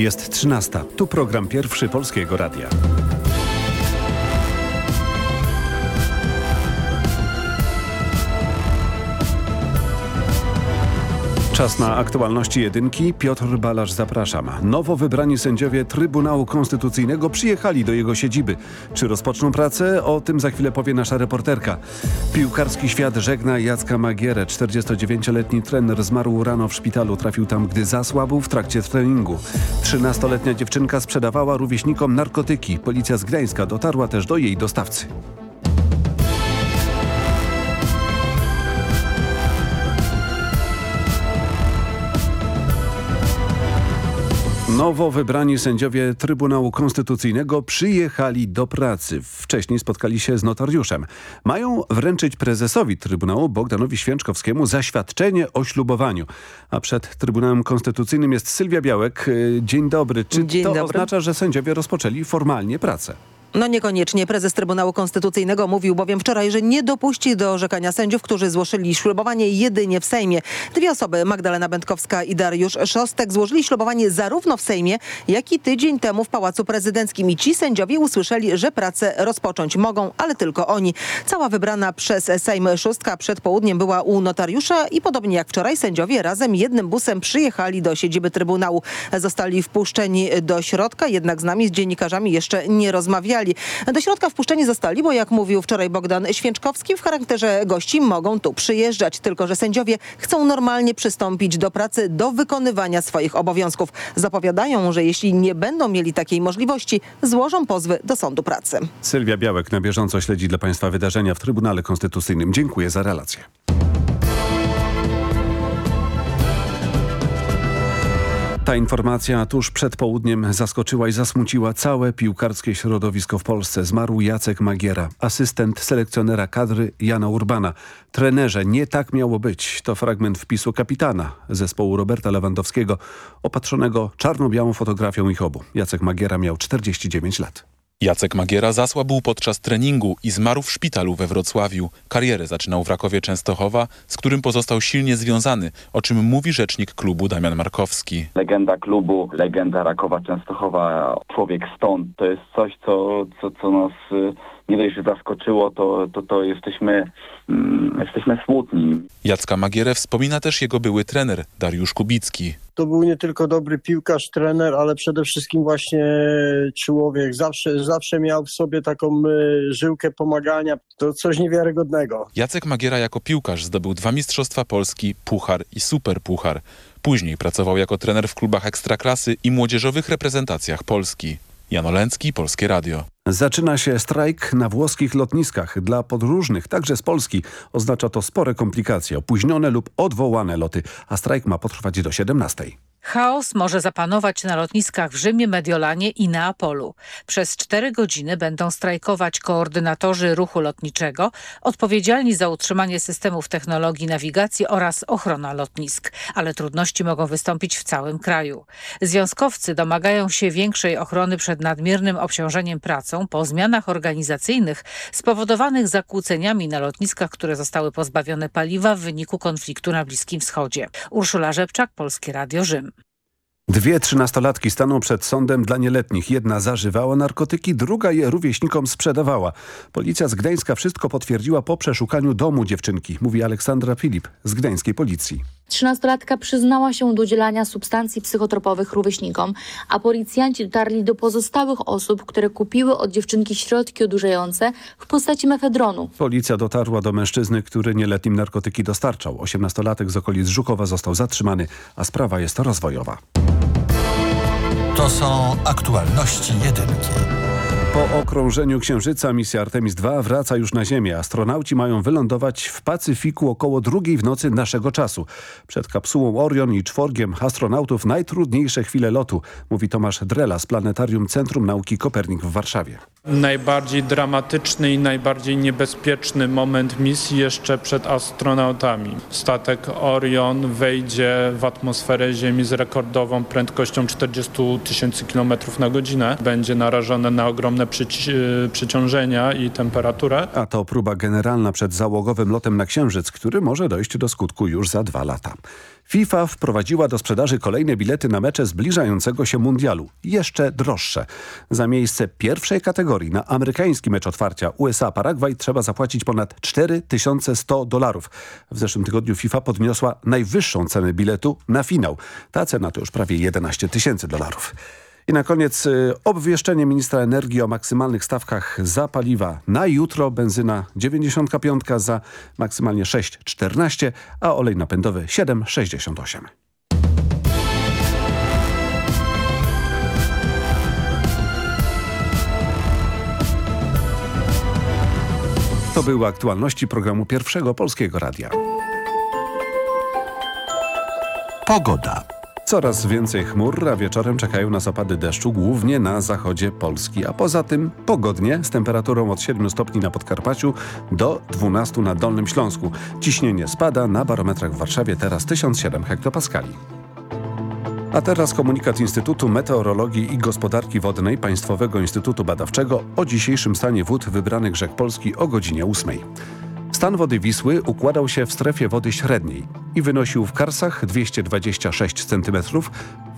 Jest 13. Tu program pierwszy Polskiego Radia. Czas na aktualności jedynki. Piotr Balasz zapraszam. Nowo wybrani sędziowie Trybunału Konstytucyjnego przyjechali do jego siedziby. Czy rozpoczną pracę? O tym za chwilę powie nasza reporterka. Piłkarski świat żegna Jacka Magierę. 49-letni trener zmarł rano w szpitalu. Trafił tam, gdy zasłabł w trakcie treningu. 13-letnia dziewczynka sprzedawała rówieśnikom narkotyki. Policja z Gdańska dotarła też do jej dostawcy. Nowo wybrani sędziowie Trybunału Konstytucyjnego przyjechali do pracy. Wcześniej spotkali się z notariuszem. Mają wręczyć prezesowi Trybunału Bogdanowi Święczkowskiemu zaświadczenie o ślubowaniu. A przed Trybunałem Konstytucyjnym jest Sylwia Białek. Dzień dobry. Czy Dzień to dobry. oznacza, że sędziowie rozpoczęli formalnie pracę? No niekoniecznie. Prezes Trybunału Konstytucyjnego mówił bowiem wczoraj, że nie dopuści do orzekania sędziów, którzy złożyli ślubowanie jedynie w Sejmie. Dwie osoby, Magdalena Będkowska i Dariusz Szostek, złożyli ślubowanie zarówno w Sejmie, jak i tydzień temu w Pałacu Prezydenckim. I ci sędziowie usłyszeli, że pracę rozpocząć mogą, ale tylko oni. Cała wybrana przez Sejm szóstka przed południem była u notariusza i podobnie jak wczoraj sędziowie razem jednym busem przyjechali do siedziby Trybunału. Zostali wpuszczeni do środka, jednak z nami, z dziennikarzami jeszcze nie rozmawiali. Do środka wpuszczeni zostali, bo jak mówił wczoraj Bogdan Święczkowski, w charakterze gości mogą tu przyjeżdżać, tylko że sędziowie chcą normalnie przystąpić do pracy, do wykonywania swoich obowiązków. Zapowiadają, że jeśli nie będą mieli takiej możliwości, złożą pozwy do sądu pracy. Sylwia Białek na bieżąco śledzi dla Państwa wydarzenia w Trybunale Konstytucyjnym. Dziękuję za relację. Ta informacja tuż przed południem zaskoczyła i zasmuciła całe piłkarskie środowisko w Polsce. Zmarł Jacek Magiera, asystent selekcjonera kadry Jana Urbana. Trenerze, nie tak miało być. To fragment wpisu kapitana zespołu Roberta Lewandowskiego, opatrzonego czarno-białą fotografią ich obu. Jacek Magiera miał 49 lat. Jacek Magiera zasłabł podczas treningu i zmarł w szpitalu we Wrocławiu. Karierę zaczynał w Rakowie Częstochowa, z którym pozostał silnie związany, o czym mówi rzecznik klubu Damian Markowski. legenda klubu, legenda Rakowa Częstochowa, człowiek stąd. To jest coś, co, co, co nas y, nie dość, że zaskoczyło, to, to, to jesteśmy, mm, jesteśmy smutni. Jacka Magierę wspomina też jego były trener Dariusz Kubicki. To był nie tylko dobry piłkarz, trener, ale przede wszystkim właśnie człowiek. Zawsze, zawsze miał w sobie taką y, żyłkę pomagania. To coś niewiarygodnego. Jacek Magiera jako piłkarz zdobył dwa Mistrzostwa Polski, Puchar i Superpuchar. Później pracował jako trener w klubach Ekstraklasy i młodzieżowych reprezentacjach Polski. Jan Olęcki, Polskie Radio. Zaczyna się strajk na włoskich lotniskach. Dla podróżnych, także z Polski, oznacza to spore komplikacje, opóźnione lub odwołane loty, a strajk ma potrwać do 17. Chaos może zapanować na lotniskach w Rzymie, Mediolanie i Neapolu. Przez cztery godziny będą strajkować koordynatorzy ruchu lotniczego, odpowiedzialni za utrzymanie systemów technologii nawigacji oraz ochrona lotnisk. Ale trudności mogą wystąpić w całym kraju. Związkowcy domagają się większej ochrony przed nadmiernym obciążeniem pracą po zmianach organizacyjnych spowodowanych zakłóceniami na lotniskach, które zostały pozbawione paliwa w wyniku konfliktu na Bliskim Wschodzie. Urszula Rzepczak, Polskie Radio Rzym. Dwie trzynastolatki staną przed sądem dla nieletnich. Jedna zażywała narkotyki, druga je rówieśnikom sprzedawała. Policja z Gdańska wszystko potwierdziła po przeszukaniu domu dziewczynki, mówi Aleksandra Filip z gdańskiej policji. Trzynastolatka przyznała się do udzielania substancji psychotropowych rówieśnikom, a policjanci dotarli do pozostałych osób, które kupiły od dziewczynki środki odurzające w postaci mefedronu. Policja dotarła do mężczyzny, który nieletnim narkotyki dostarczał. Osiemnastolatek z okolic Żukowa został zatrzymany, a sprawa jest rozwojowa. To są aktualności jedynki. Po okrążeniu Księżyca misja Artemis II wraca już na Ziemię. Astronauci mają wylądować w Pacyfiku około drugiej w nocy naszego czasu. Przed kapsułą Orion i czworgiem astronautów najtrudniejsze chwile lotu, mówi Tomasz Drela z Planetarium Centrum Nauki Kopernik w Warszawie. Najbardziej dramatyczny i najbardziej niebezpieczny moment misji jeszcze przed astronautami. Statek Orion wejdzie w atmosferę Ziemi z rekordową prędkością 40 tysięcy km na godzinę. Będzie narażony na ogromne ogromne przyci- przyciążenia i temperaturę. A to próba generalna przed załogowym lotem na Księżyc, który może dojść do skutku już za dwa lata. FIFA wprowadziła do sprzedaży kolejne bilety na mecze zbliżającego się mundialu. Jeszcze droższe. Za miejsce pierwszej kategorii na amerykański mecz otwarcia USA-Paragwaj trzeba zapłacić ponad 4100 dolarów. W zeszłym tygodniu FIFA podniosła najwyższą cenę biletu na finał. Ta cena to już prawie 11 tysięcy dolarów. I na koniec y, obwieszczenie ministra energii o maksymalnych stawkach za paliwa. Na jutro benzyna 95 za maksymalnie 6,14, a olej napędowy 7,68. To były aktualności programu Pierwszego Polskiego Radia. Pogoda. Coraz więcej chmur, a wieczorem czekają nas opady deszczu, głównie na zachodzie Polski. A poza tym pogodnie, z temperaturą od 7 stopni na Podkarpaciu do 12 na Dolnym Śląsku. Ciśnienie spada, na barometrach w Warszawie teraz 1007 hektopaskali. A teraz komunikat Instytutu Meteorologii i Gospodarki Wodnej Państwowego Instytutu Badawczego o dzisiejszym stanie wód wybranych rzek Polski o godzinie 8. Stan wody Wisły układał się w strefie wody średniej i wynosił w Karsach 226 cm,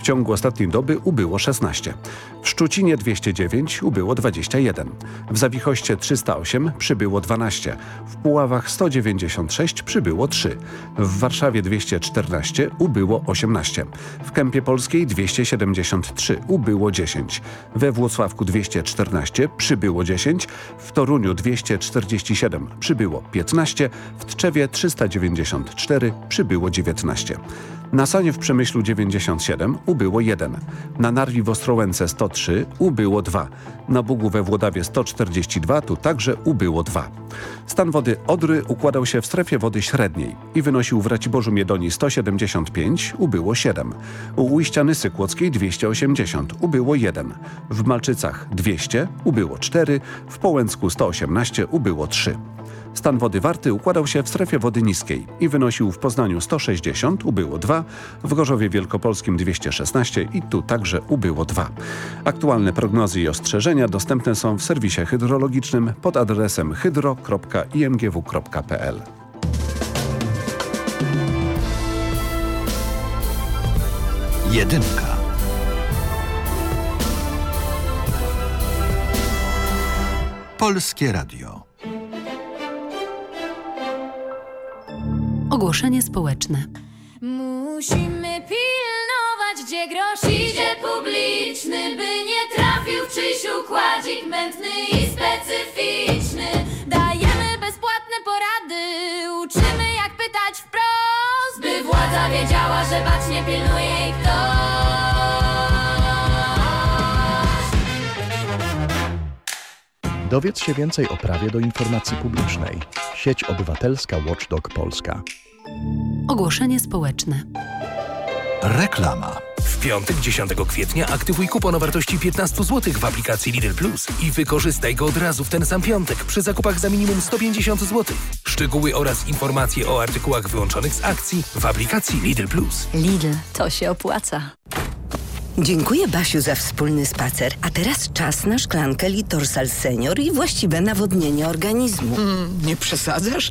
w ciągu ostatniej doby ubyło 16. W Szczucinie 209 ubyło 21. W Zawichoście 308 przybyło 12. W Puławach 196 przybyło 3. W Warszawie 214 ubyło 18. W Kępie Polskiej 273 ubyło 10. We Włocławku 214 przybyło 10. W Toruniu 247 przybyło 15. W Tczewie 394 przybyło 19. Na Sanie w Przemyślu 97 ubyło 1. Na Narwi w Ostrołęce 103 ubyło 2. Na Bugu we Włodawie 142 tu także ubyło 2. Stan wody Odry układał się w strefie wody średniej i wynosił w Raciborzu Miedonii 175, ubyło 7. U ujścia Nysy Kłodzkiej 280, ubyło 1. W Malczycach 200, ubyło 4. W Połęcku 118, ubyło 3. Stan wody Warty układał się w strefie wody niskiej i wynosił w Poznaniu 160, ubyło 2, w Gorzowie Wielkopolskim 216 i tu także ubyło 2. Aktualne prognozy i ostrzeżenia dostępne są w serwisie hydrologicznym pod adresem hydro.imgw.pl. Jedynka. Polskie Radio. Ogłoszenie społeczne. Musimy pilnować, gdzie grosz idzie publiczny, by nie trafił w czyjś układzik mętny i specyficzny. Dajemy bezpłatne porady, uczymy jak pytać wprost, by władza wiedziała, że bacznie pilnuje jej ktoś. Dowiedz się więcej o prawie do informacji publicznej. Sieć Obywatelska Watchdog Polska. Ogłoszenie społeczne. Reklama. W piątek 10 kwietnia aktywuj kupon o wartości 15 zł w aplikacji Lidl Plus i wykorzystaj go od razu w ten sam piątek przy zakupach za minimum 150 zł. Szczegóły oraz informacje o artykułach wyłączonych z akcji w aplikacji Lidl Plus. Lidl, to się opłaca. Dziękuję Basiu za wspólny spacer. A teraz czas na szklankę Litorsal Senior i właściwe nawodnienie organizmu. nie przesadzasz?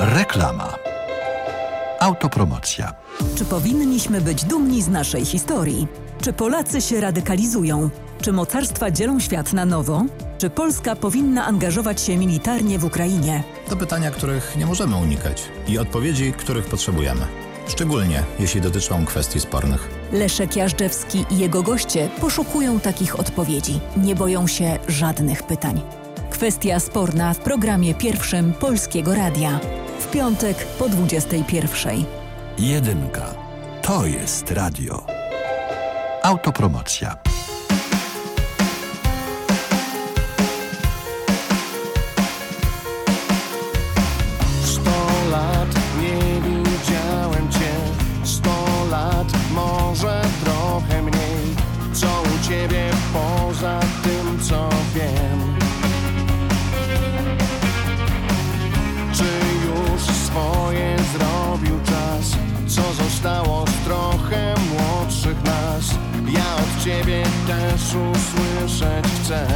Reklama. Autopromocja. Czy powinniśmy być dumni z naszej historii? Czy Polacy się radykalizują? Czy mocarstwa dzielą świat na nowo? Czy Polska powinna angażować się militarnie w Ukrainie? To pytania, których nie możemy unikać i odpowiedzi, których potrzebujemy. Szczególnie jeśli dotyczą kwestii spornych. Leszek Jażdżewski i jego goście poszukują takich odpowiedzi. Nie boją się żadnych pytań. Kwestia sporna w programie pierwszym Polskiego Radia. W piątek po 21. Jedynka. To jest radio. Autopromocja. Też usłyszeć chcę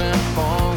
simple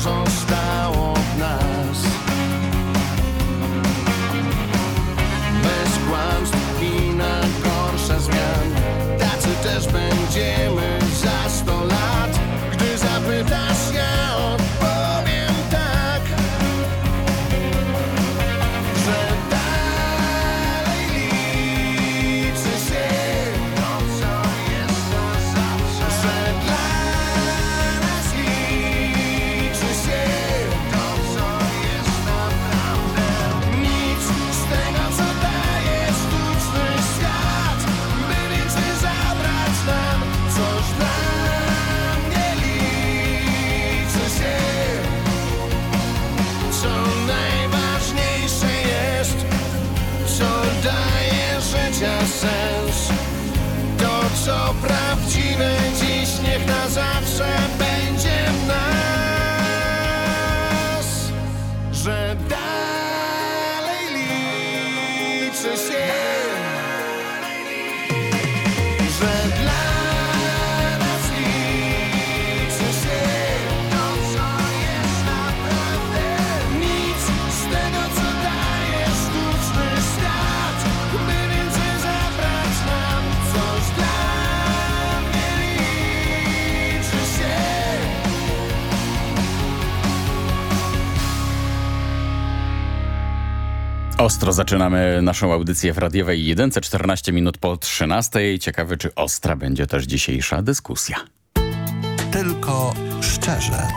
Ostro zaczynamy naszą audycję w radiowej jedynce 14 minut po 13. Ciekawy, czy ostra będzie też dzisiejsza dyskusja. Tylko szczerze.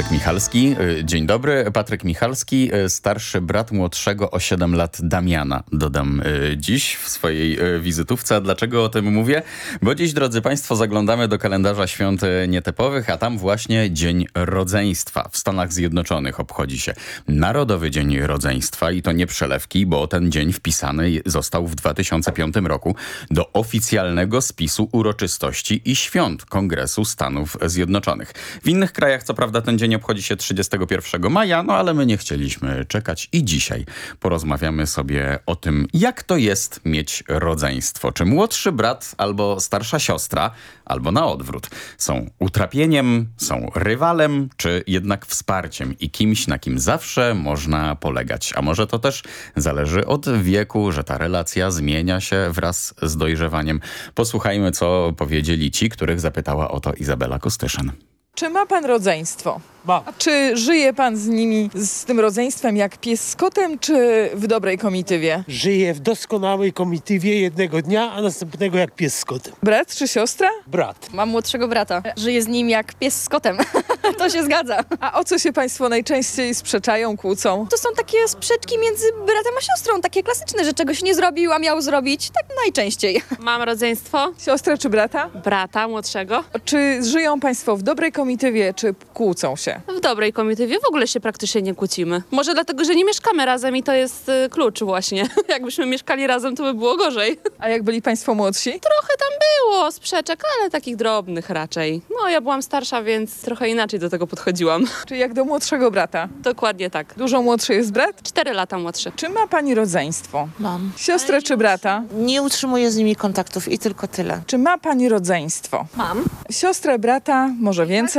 Patryk Michalski. Y, Dzień dobry. Patryk Michalski, y, starszy brat młodszego o 7 lat Damiana. Dodam y, dziś w swojej wizytówce. Dlaczego o tym mówię? Bo dziś, drodzy Państwo, zaglądamy do kalendarza świąt nietypowych, a tam właśnie Dzień Rodzeństwa. W Stanach Zjednoczonych obchodzi się Narodowy Dzień Rodzeństwa i to nie przelewki, bo ten dzień wpisany został w 2005 roku do oficjalnego spisu uroczystości i świąt Kongresu Stanów Zjednoczonych. W innych krajach, co prawda, ten dzień obchodzi się 31 maja, no ale my nie chcieliśmy czekać i dzisiaj porozmawiamy sobie o tym, jak to jest mieć rodzeństwo. Czy młodszy brat albo starsza siostra, albo na odwrót, są utrapieniem, są rywalem, czy jednak wsparciem i kimś, na kim zawsze można polegać. A może to też zależy od wieku, że ta relacja zmienia się wraz z dojrzewaniem. Posłuchajmy, co powiedzieli ci, których zapytała o to Izabela Kostyszyn. Czy ma pan rodzeństwo? Ma. Czy żyje pan z nimi, z tym rodzeństwem jak pies z kotem, czy w dobrej komitywie? Żyję w doskonałej komitywie jednego dnia, a następnego jak pies z kotem. Brat czy siostra? Brat. Mam młodszego brata. Żyję z nim jak pies z kotem. to się zgadza. A o co się państwo najczęściej sprzeczają, kłócą? To są takie sprzeczki między bratem a siostrą, takie klasyczne, że czegoś nie zrobił, a miał zrobić. Tak najczęściej. Mam rodzeństwo. Siostrę czy brata? Brata młodszego. Czy żyją państwo w dobrej komitywie, czy kłócą się? W dobrej komitywie w ogóle się praktycznie nie kłócimy. Może dlatego, że nie mieszkamy razem i to jest y, klucz właśnie. Jakbyśmy mieszkali razem, to by było gorzej. A jak byli państwo młodsi? Trochę tam było sprzeczek, ale takich drobnych raczej. No, ja byłam starsza, więc trochę inaczej do tego podchodziłam. Czy jak do młodszego brata? Dokładnie tak. Dużo młodszy jest brat? Cztery lata młodszy. Czy ma pani rodzeństwo? Mam. Siostrę czy brata? Nie utrzymuję z nimi kontaktów i tylko tyle. Czy ma pani rodzeństwo? Mam. Siostrę, brata, może więcej?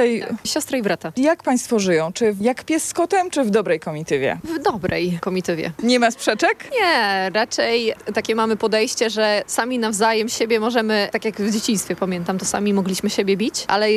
Siostrę i brata. Jak państwo żyją? Czy jak pies z kotem, czy w dobrej komitywie? W dobrej komitywie. Nie ma sprzeczek? Nie, raczej takie mamy podejście, że sami nawzajem siebie możemy, tak jak w dzieciństwie pamiętam, to sami mogliśmy siebie bić, ale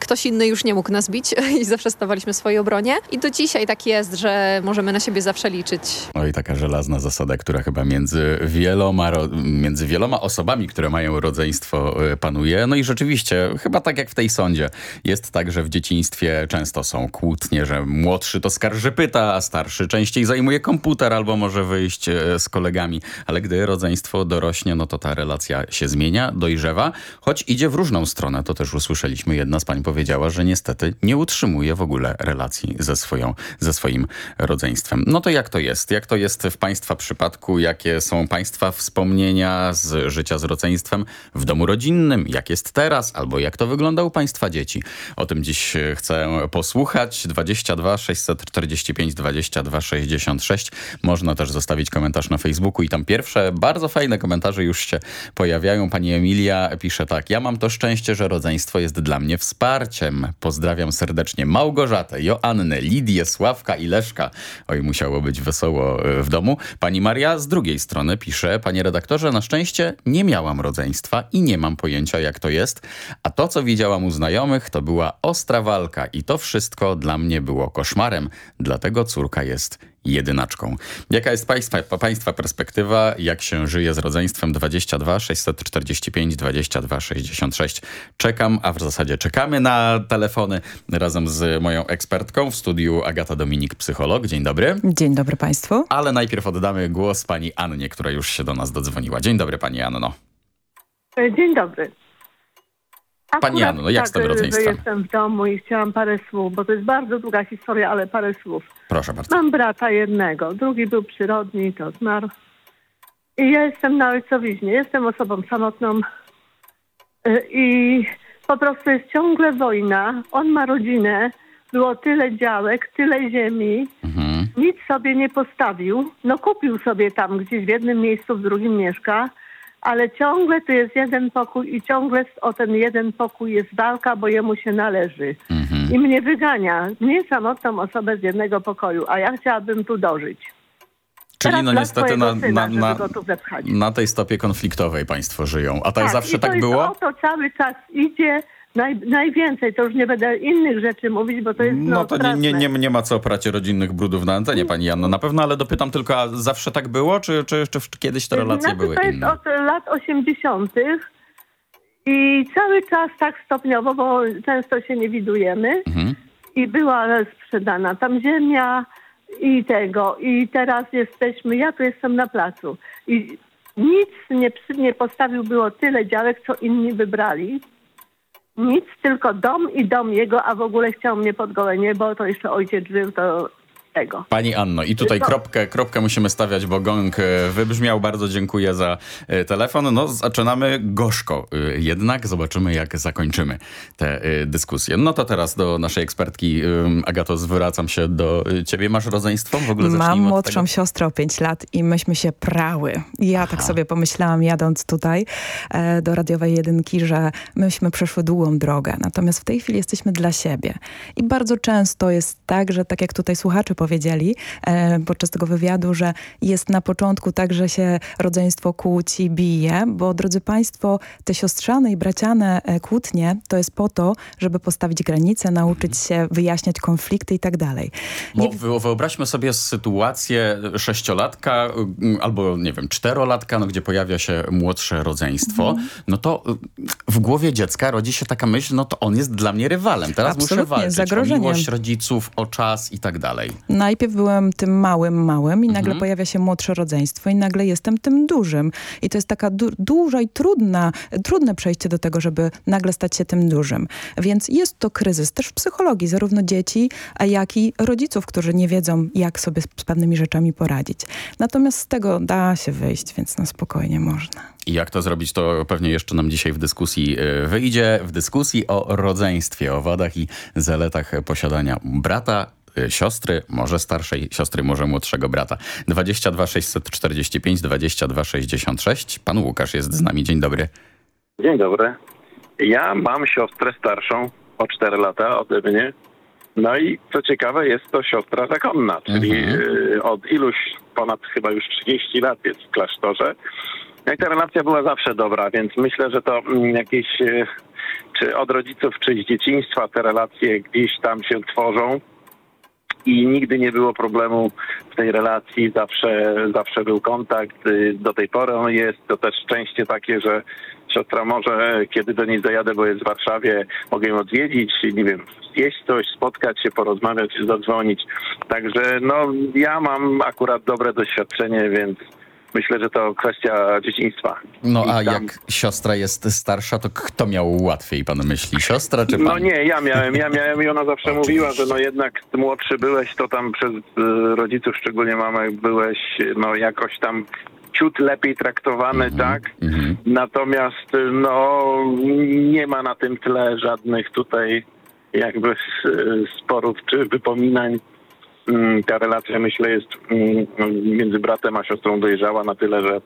ktoś inny już nie mógł nas bić i zawsze stawaliśmy w swojej obronie. I do dzisiaj tak jest, że możemy na siebie zawsze liczyć. No i taka żelazna zasada, która chyba między wieloma, między wieloma osobami, które mają rodzeństwo y, panuje. No i rzeczywiście, chyba tak jak w tej sądzie, jest tak, że w dzieciństwie często są kłótnie, że młodszy to skarży pyta, a starszy częściej zajmuje komputer albo może wyjść y, z kolegami. Ale gdy rodzeństwo dorośnie, no to ta relacja się zmienia, dojrzewa, choć idzie w różną stronę. To też usłyszeliśmy. Jedna z pań powiedziała, że niestety nie utrzymuje w ogóle relacji ze, swoją, ze swoim rodzeństwem. No to jak to jest? Jak to jest w państwa przypadku? Jakie są państwa wspomnienia z życia z rodzeństwem w domu rodzinnym? Jak jest teraz? Albo jak to wygląda u państwa dzieci? O tym dziś chcę posłuchać. 22 645 22 66. Można też zostawić komentarz na Facebooku i tam pierwsze bardzo fajne komentarze już się pojawiają. Pani Emilia pisze tak. Ja mam to szczęście, że rodzeństwo jest dla mnie wsparciem. Pozdrawiam serdecznie Małgorzatę, Joannę, Lidię, Sławka i Leszka. Oj, musiało być wesoło e, w domu. Pani Maria z drugiej strony pisze, panie redaktorze, na szczęście nie miałam rodzeństwa i nie mam pojęcia jak to jest, a to co widziałam u znajomych to była ostra walka i to wszystko dla mnie było koszmarem, dlatego córka jest jedynaczką. Jaka jest państwa, państwa perspektywa? Jak się żyje z rodzeństwem? 22 645 22 66. Czekam, a w zasadzie czekamy na telefony razem z moją ekspertką w studiu Agata Dominik, psycholog. Dzień dobry. Dzień dobry Państwu. Ale najpierw oddamy głos pani Annie, która już się do nas dodzwoniła. Dzień dobry pani Anno. Dzień dobry. Akurat Pani Anno, no jak tak, z tym rodzeństwem? jestem w domu i chciałam parę słów, bo to jest bardzo długa historia, ale parę słów. Proszę bardzo. Mam brata jednego, drugi był przyrodni to zmarł. I ja jestem na ojcowiźnie, jestem osobą samotną y, i po prostu jest ciągle wojna. On ma rodzinę, było tyle działek, tyle ziemi, nic sobie nie postawił. No kupił sobie tam gdzieś w jednym miejscu, w drugim mieszka, ale ciągle tu jest jeden pokój i ciągle o ten jeden pokój jest walka, bo jemu się należy. I mnie wygania, mnie samotną osobę z jednego pokoju, a ja chciałabym tu dożyć. Czyli Teraz no niestety na, syna, na, na, tej stopie konfliktowej państwo żyją. A tak, Tak, zawsze tak było? O to cały czas idzie. Naj, najwięcej, to już nie będę innych rzeczy mówić, bo to jest no, No to nie, nie, nie, nie ma co oprać rodzinnych brudów na antenie, pani Janno. Na pewno, ale dopytam tylko, a zawsze tak było, czy, czy, czy kiedyś te relacje znaczy, były to jest inne? od lat 80. i cały czas tak stopniowo, bo często się nie widujemy. Mhm. I była sprzedana tam ziemia i tego. I teraz jesteśmy, ja tu jestem na placu. I nic nie, nie postawił, było tyle działek, co inni wybrali. Nic, tylko dom i dom jego, a w ogóle chciał mnie pod gołe niebo, to jeszcze ojciec żył, to tego. Pani Anno, i tutaj kropkę, kropkę musimy stawiać, bo gong e, wybrzmiał. Bardzo dziękuję za e, telefon. No, zaczynamy gorzko. e, Jednak zobaczymy, jak zakończymy tę dyskusję. No to teraz do naszej ekspertki. Agato, zwracam się do ciebie. Masz rodzeństwo? W ogóle Mam młodszą siostrę o 5 lat i myśmy się prały. Ja tak sobie pomyślałam, jadąc tutaj do radiowej jedynki, że myśmy przeszły długą drogę. Natomiast w tej chwili jesteśmy dla siebie. I bardzo często jest tak, że tak jak tutaj słuchacze powiedzieli e, podczas tego wywiadu, że jest na początku tak, że się rodzeństwo kłóci, bije, bo drodzy Państwo, te siostrzane i braciane e, kłótnie to jest po to, żeby postawić granice, nauczyć się wyjaśniać konflikty i tak dalej. Bo wy- wyobraźmy sobie sytuację sześciolatka albo, nie wiem, czterolatka, no, gdzie pojawia się młodsze rodzeństwo, Mhm. no to w głowie dziecka rodzi się taka myśl, no to on jest dla mnie rywalem. Teraz muszę Absolutnie, walczyć zagrożeniem. o miłość rodziców, o czas i tak dalej. Najpierw byłem tym małym, małym i nagle Mhm. pojawia się młodsze rodzeństwo i nagle jestem tym dużym. I to jest taka du duża i trudna, trudne przejście do tego, żeby nagle stać się tym dużym. Więc jest to kryzys też w psychologii, zarówno dzieci, jak i rodziców, którzy nie wiedzą, jak sobie z, pewnymi rzeczami poradzić. Natomiast z tego da się wyjść, więc na spokojnie można. I jak to zrobić, to pewnie jeszcze nam dzisiaj w dyskusji y, wyjdzie. W dyskusji o rodzeństwie, o wadach i zaletach posiadania brata, siostry, może starszej siostry, może młodszego brata. 22 645 22 66. Pan Łukasz jest z nami. Dzień dobry. Dzień dobry. Ja mam siostrę starszą o 4 lata ode mnie. No i co ciekawe, jest to siostra zakonna, czyli y, od iluś ponad chyba już 30 lat jest w klasztorze. No i ta relacja była zawsze dobra, więc myślę, że to mm, jakieś y, czy od rodziców, czy z dzieciństwa te relacje gdzieś tam się tworzą i nigdy nie było problemu w tej relacji, zawsze, zawsze był kontakt, y, do tej pory on jest, to też szczęście takie, że siostra może, kiedy do niej zajadę, bo jest w Warszawie, mogę ją odwiedzić, nie wiem, zjeść coś, spotkać się, porozmawiać, zadzwonić. Także no, ja mam akurat dobre doświadczenie, więc myślę, że to kwestia dzieciństwa. No a tam- jak siostra jest starsza, to kto miał łatwiej, pan myśli? Siostra czy pan? No nie, ja miałem, ja miałem i ona zawsze mówiła, że no jednak młodszy byłeś, to tam przez y, rodziców, szczególnie mamę, byłeś no jakoś tam ciut lepiej traktowany, tak? Natomiast y, no nie ma na tym tle żadnych tutaj jakby s- sporów czy wypominań. Mm, Ta relacja myślę jest mm, między bratem a siostrą dojrzała na tyle, że,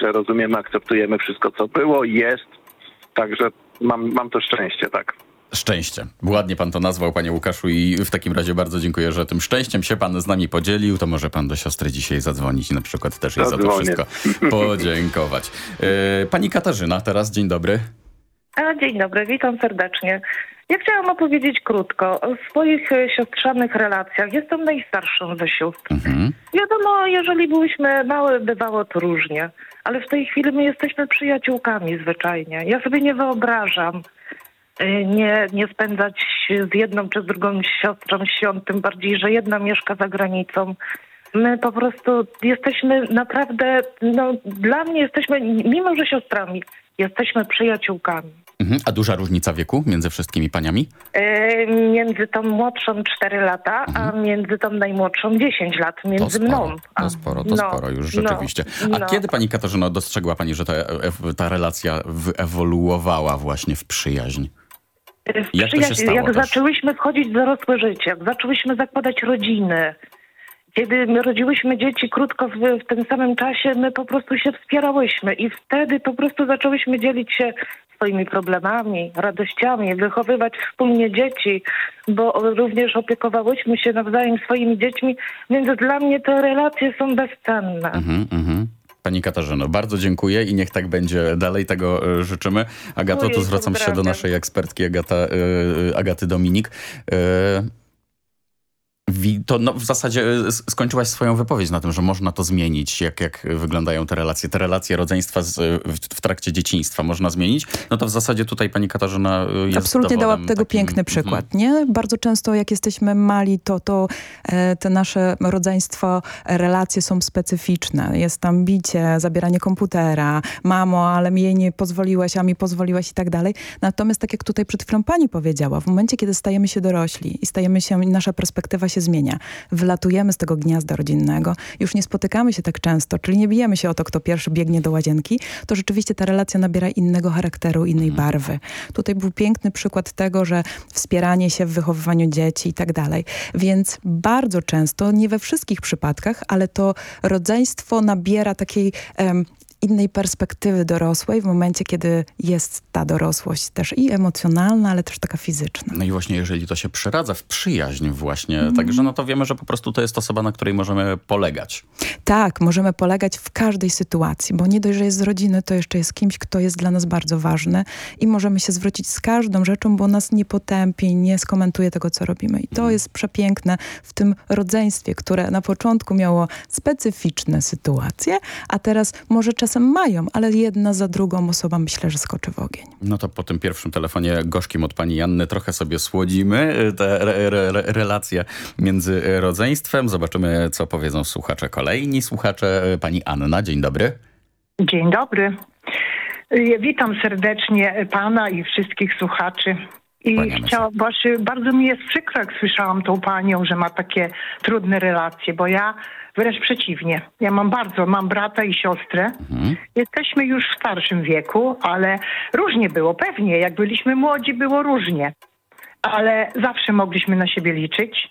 że rozumiemy, akceptujemy wszystko co było, jest. Także mam, mam to szczęście, tak. Szczęście. Ładnie pan to nazwał, panie Łukaszu i w takim razie bardzo dziękuję, że tym szczęściem się pan z nami podzielił. To może pan do siostry dzisiaj zadzwonić i na przykład też jej za to wszystko podziękować. E, pani Katarzyna, teraz dzień dobry. A, dzień dobry, witam serdecznie. Ja chciałam opowiedzieć krótko o swoich e, siostrzanych relacjach. Jestem najstarszą ze sióstr. Wiadomo, jeżeli byłyśmy małe, bywało to różnie, ale w tej chwili my jesteśmy przyjaciółkami zwyczajnie. Ja sobie nie wyobrażam e, nie, nie spędzać z jedną czy z drugą siostrą świąt, tym bardziej, że jedna mieszka za granicą. My po prostu jesteśmy naprawdę, no dla mnie jesteśmy, mimo że siostrami, jesteśmy przyjaciółkami. Mhm. A duża różnica wieku między wszystkimi paniami? E, między tą młodszą 4 lata, a między tą najmłodszą 10 lat, między mną. A, To sporo, to no, sporo już no, rzeczywiście. A no. kiedy pani Katarzyno dostrzegła pani, że ta, ta relacja wyewoluowała właśnie w przyjaźń? Jak to się stało jak też? zaczęłyśmy wchodzić w dorosłe życie, jak zaczęłyśmy zakładać rodziny, kiedy my rodziłyśmy dzieci krótko w, w tym samym czasie, my po prostu się wspierałyśmy i wtedy po prostu zaczęłyśmy dzielić się swoimi problemami, radościami, wychowywać wspólnie dzieci, bo również opiekowałyśmy się nawzajem swoimi dziećmi, więc dla mnie te relacje są bezcenne. Mhm, mhm. Pani Katarzyno, bardzo dziękuję i niech tak będzie dalej, tego e, życzymy. Agato, tu zwracam się do naszej ekspertki Agata, e, Agaty Dominik. E, To no, w zasadzie y, skończyłaś swoją wypowiedź na tym, że można to zmienić, jak, jak wyglądają te relacje. Te relacje rodzeństwa z, w, w, trakcie dzieciństwa można zmienić. No to w zasadzie tutaj pani Katarzyna y, jest Absolutnie dała tego takim... piękny przykład. Mm nie? Bardzo często jak jesteśmy mali, to, to e, te nasze rodzeństwo, relacje są specyficzne. Jest tam bicie, zabieranie komputera, mamo, ale mi jej nie pozwoliłaś, a mi pozwoliłaś i tak dalej. Natomiast tak jak tutaj przed chwilą pani powiedziała, w momencie, kiedy stajemy się dorośli i stajemy się, nasza perspektywa się zmienia, wylatujemy z tego gniazda rodzinnego, już nie spotykamy się tak często, czyli nie bijemy się o to, kto pierwszy biegnie do łazienki, to rzeczywiście ta relacja nabiera innego charakteru, innej Mhm. barwy. Tutaj był piękny przykład tego, że wspieranie się w wychowywaniu dzieci i tak dalej. Więc bardzo często, nie we wszystkich przypadkach, ale to rodzeństwo nabiera takiej um, innej perspektywy dorosłej w momencie, kiedy jest ta dorosłość też i emocjonalna, ale też taka fizyczna. No i właśnie jeżeli to się przeradza w przyjaźń właśnie, Mhm. także no to wiemy, że po prostu to jest osoba, na której możemy polegać. Tak, możemy polegać w każdej sytuacji, bo nie dość, że jest z rodziny, to jeszcze jest kimś, kto jest dla nas bardzo ważny i możemy się zwrócić z każdą rzeczą, bo nas nie potępi, nie skomentuje tego, co robimy. I to jest przepiękne w tym rodzeństwie, które na początku miało specyficzne sytuacje, a teraz może czasem mają, ale jedna za drugą osoba myślę, że skoczy w ogień. No to po tym pierwszym telefonie gorzkim od pani Janny trochę sobie słodzimy y, te re, re, relacje między rodzeństwem. Zobaczymy, co powiedzą słuchacze kolejni. Słuchacze y, pani Anna, dzień dobry. Dzień dobry. Witam serdecznie pana i wszystkich słuchaczy. I chciałam, właśnie bardzo mi jest przykro, jak słyszałam tą panią, że ma takie trudne relacje, bo ja wręcz przeciwnie. Ja mam bardzo, mam brata i siostrę. Mhm. Jesteśmy już w starszym wieku, ale różnie było. Pewnie, jak byliśmy młodzi, było różnie. Ale zawsze mogliśmy na siebie liczyć.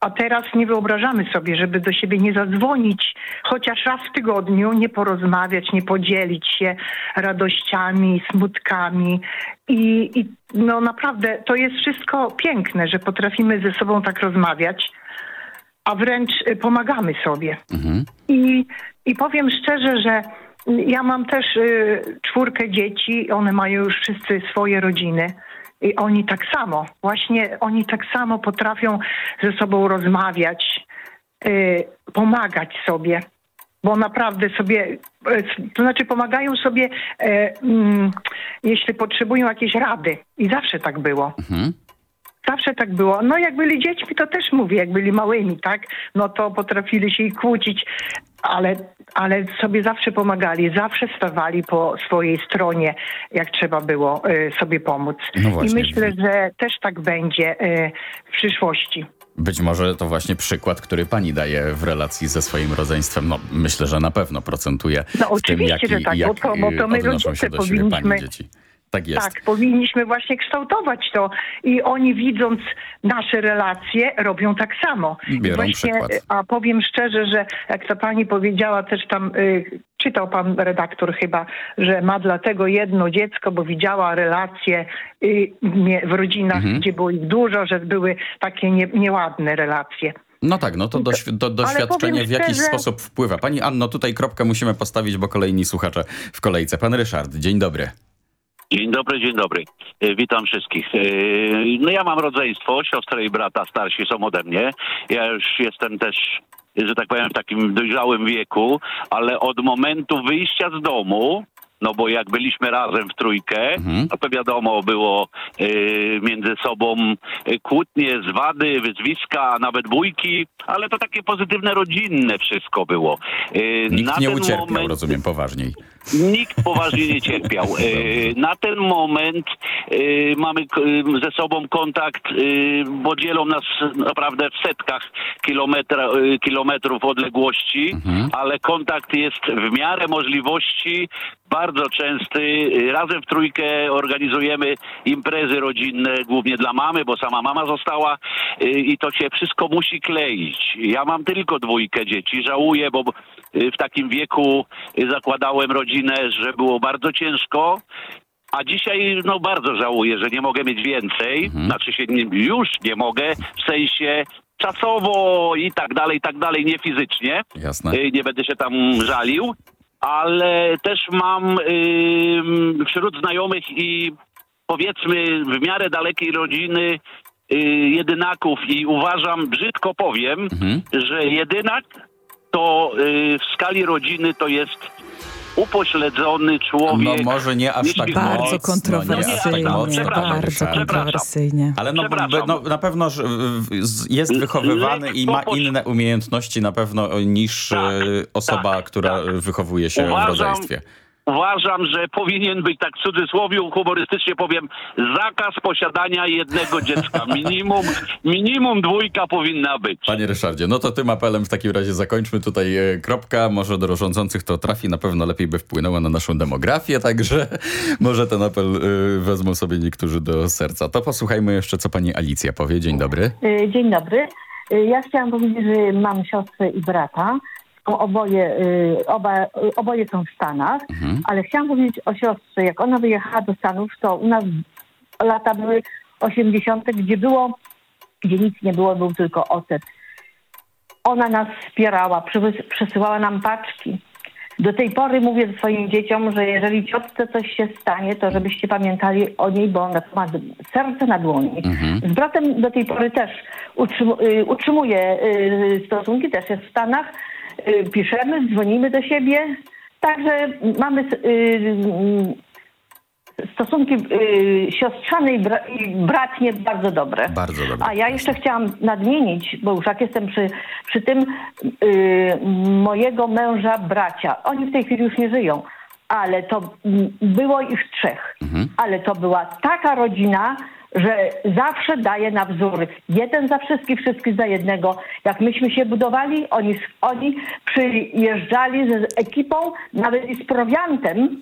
A teraz nie wyobrażamy sobie, żeby do siebie nie zadzwonić chociaż raz w tygodniu, nie porozmawiać, nie podzielić się radościami, smutkami. I, I no naprawdę to jest wszystko piękne, że potrafimy ze sobą tak rozmawiać, a wręcz y, pomagamy sobie. Mhm. I, I powiem szczerze, że ja mam też y, czwórkę dzieci, one mają już wszyscy swoje rodziny. I oni tak samo, właśnie oni tak samo potrafią ze sobą rozmawiać, y, pomagać sobie, bo naprawdę sobie, y, to znaczy pomagają sobie, y, mm, jeśli potrzebują jakiejś rady. I zawsze tak było. Mhm. Zawsze tak było. No jak byli dziećmi, to też mówię, jak byli małymi, tak? No to potrafili się i kłócić, ale, ale sobie zawsze pomagali, zawsze stawali po swojej stronie, jak trzeba było y, sobie pomóc. No. I myślę, że też tak będzie y, w przyszłości. Być może to właśnie przykład, który pani daje w relacji ze swoim rodzeństwem. No myślę, że na pewno procentuje No w tym, oczywiście, jak, że tak, jak bo to, bo to my rodzice siebie pani powinniśmy... dzieci. Tak jest. Tak, powinniśmy właśnie kształtować to i oni widząc nasze relacje robią tak samo. Biorą właśnie, przykład. A powiem szczerze, że jak ta pani powiedziała też tam, y, czytał pan redaktor chyba, że ma dlatego jedno dziecko, bo widziała relacje y, w rodzinach, Mhm. gdzie było ich dużo, że były takie nie, nieładne relacje. No tak, no to doświ do, doświadczenie w jakiś szczerze- sposób wpływa. Pani Anno, tutaj kropkę musimy postawić, bo kolejni słuchacze w kolejce. Pan Ryszard, dzień dobry. Dzień dobry, dzień dobry. E, Witam wszystkich. E, No ja mam rodzeństwo, siostrę i brata starsi są ode mnie. Ja już jestem też, że tak powiem, w takim dojrzałym wieku, ale od momentu wyjścia z domu, no bo jak byliśmy razem w trójkę, no to wiadomo, było e, między sobą kłótnie, zwady, wyzwiska, nawet bójki, ale to takie pozytywne, rodzinne wszystko było. E, Nikt nie ucierpiał, moment- rozumiem, poważniej. Nikt poważnie nie cierpiał. E, Na ten moment e, mamy e, ze sobą kontakt, bo dzielą nas naprawdę w setkach kilometra, kilometrów odległości, ale kontakt jest w miarę możliwości bardzo częsty. Razem w trójkę organizujemy imprezy rodzinne, głównie dla mamy, bo sama mama została i to się wszystko musi kleić. Ja mam tylko dwójkę dzieci, żałuję, bo w takim wieku e, zakładałem rodzinę, że było bardzo ciężko. A dzisiaj no bardzo żałuję, że nie mogę mieć więcej. Znaczy się nie, już nie mogę, w sensie czasowo i tak dalej, i tak dalej, nie fizycznie. Jasne. Y, Nie będę się tam żalił, ale też mam ym, wśród znajomych i powiedzmy w miarę dalekiej rodziny y, jedynaków i uważam, brzydko powiem, Mhm. że jedynak to y, w skali rodziny to jest upośledzony człowiek. No może nie aż tak Bardzo mocno, kontrowersyjnie, aż tak mocno, panie bardzo kontrowersyjnie. Ale no, no na pewno w- jest wychowywany i ma inne umiejętności na pewno niż e, osoba, która wychowuje się w Uważam- rodzeństwie. Uważam, że powinien być, tak w cudzysłowie, humorystycznie powiem, zakaz posiadania jednego dziecka. Minimum, minimum dwójka powinna być. Panie Ryszardzie, no to tym apelem w takim razie zakończmy tutaj e, kropka. Może do rządzących to trafi, na pewno lepiej by wpłynęło na naszą demografię, także może ten apel e, wezmą sobie niektórzy do serca. To posłuchajmy jeszcze, co pani Alicja powie. Dzień dobry. Y, Dzień dobry. Ja chciałam powiedzieć, że mam siostrę i brata. Są Oboje, y, oba, y, oboje są w Stanach, ale chciałam powiedzieć o siostrze. Jak ona wyjechała do Stanów, to u nas lata były 80., gdzie było, gdzie nic nie było, był tylko ocet. Ona nas wspierała, przesyłała nam paczki. Do tej pory mówię swoim dzieciom, że jeżeli ciotce coś się stanie, to żebyście pamiętali o niej, bo ona ma serce na dłoni. Z bratem do tej pory też y, utrzymuje stosunki, też jest w Stanach. Y, Piszemy, dzwonimy do siebie. Także mamy y, y, stosunki y, siostrzane i, bra- i bratnie bardzo dobre. Bardzo dobre. A ja jeszcze chciałam nadmienić, bo już jak jestem przy, przy tym, y, mojego męża bracia. Oni w tej chwili już nie żyją, ale to było ich trzech. Ale to była taka rodzina, że zawsze daje na wzór. Jeden za wszystkich, wszystkich za jednego. Jak myśmy się budowali, oni, oni przyjeżdżali z ekipą, nawet i z prowiantem,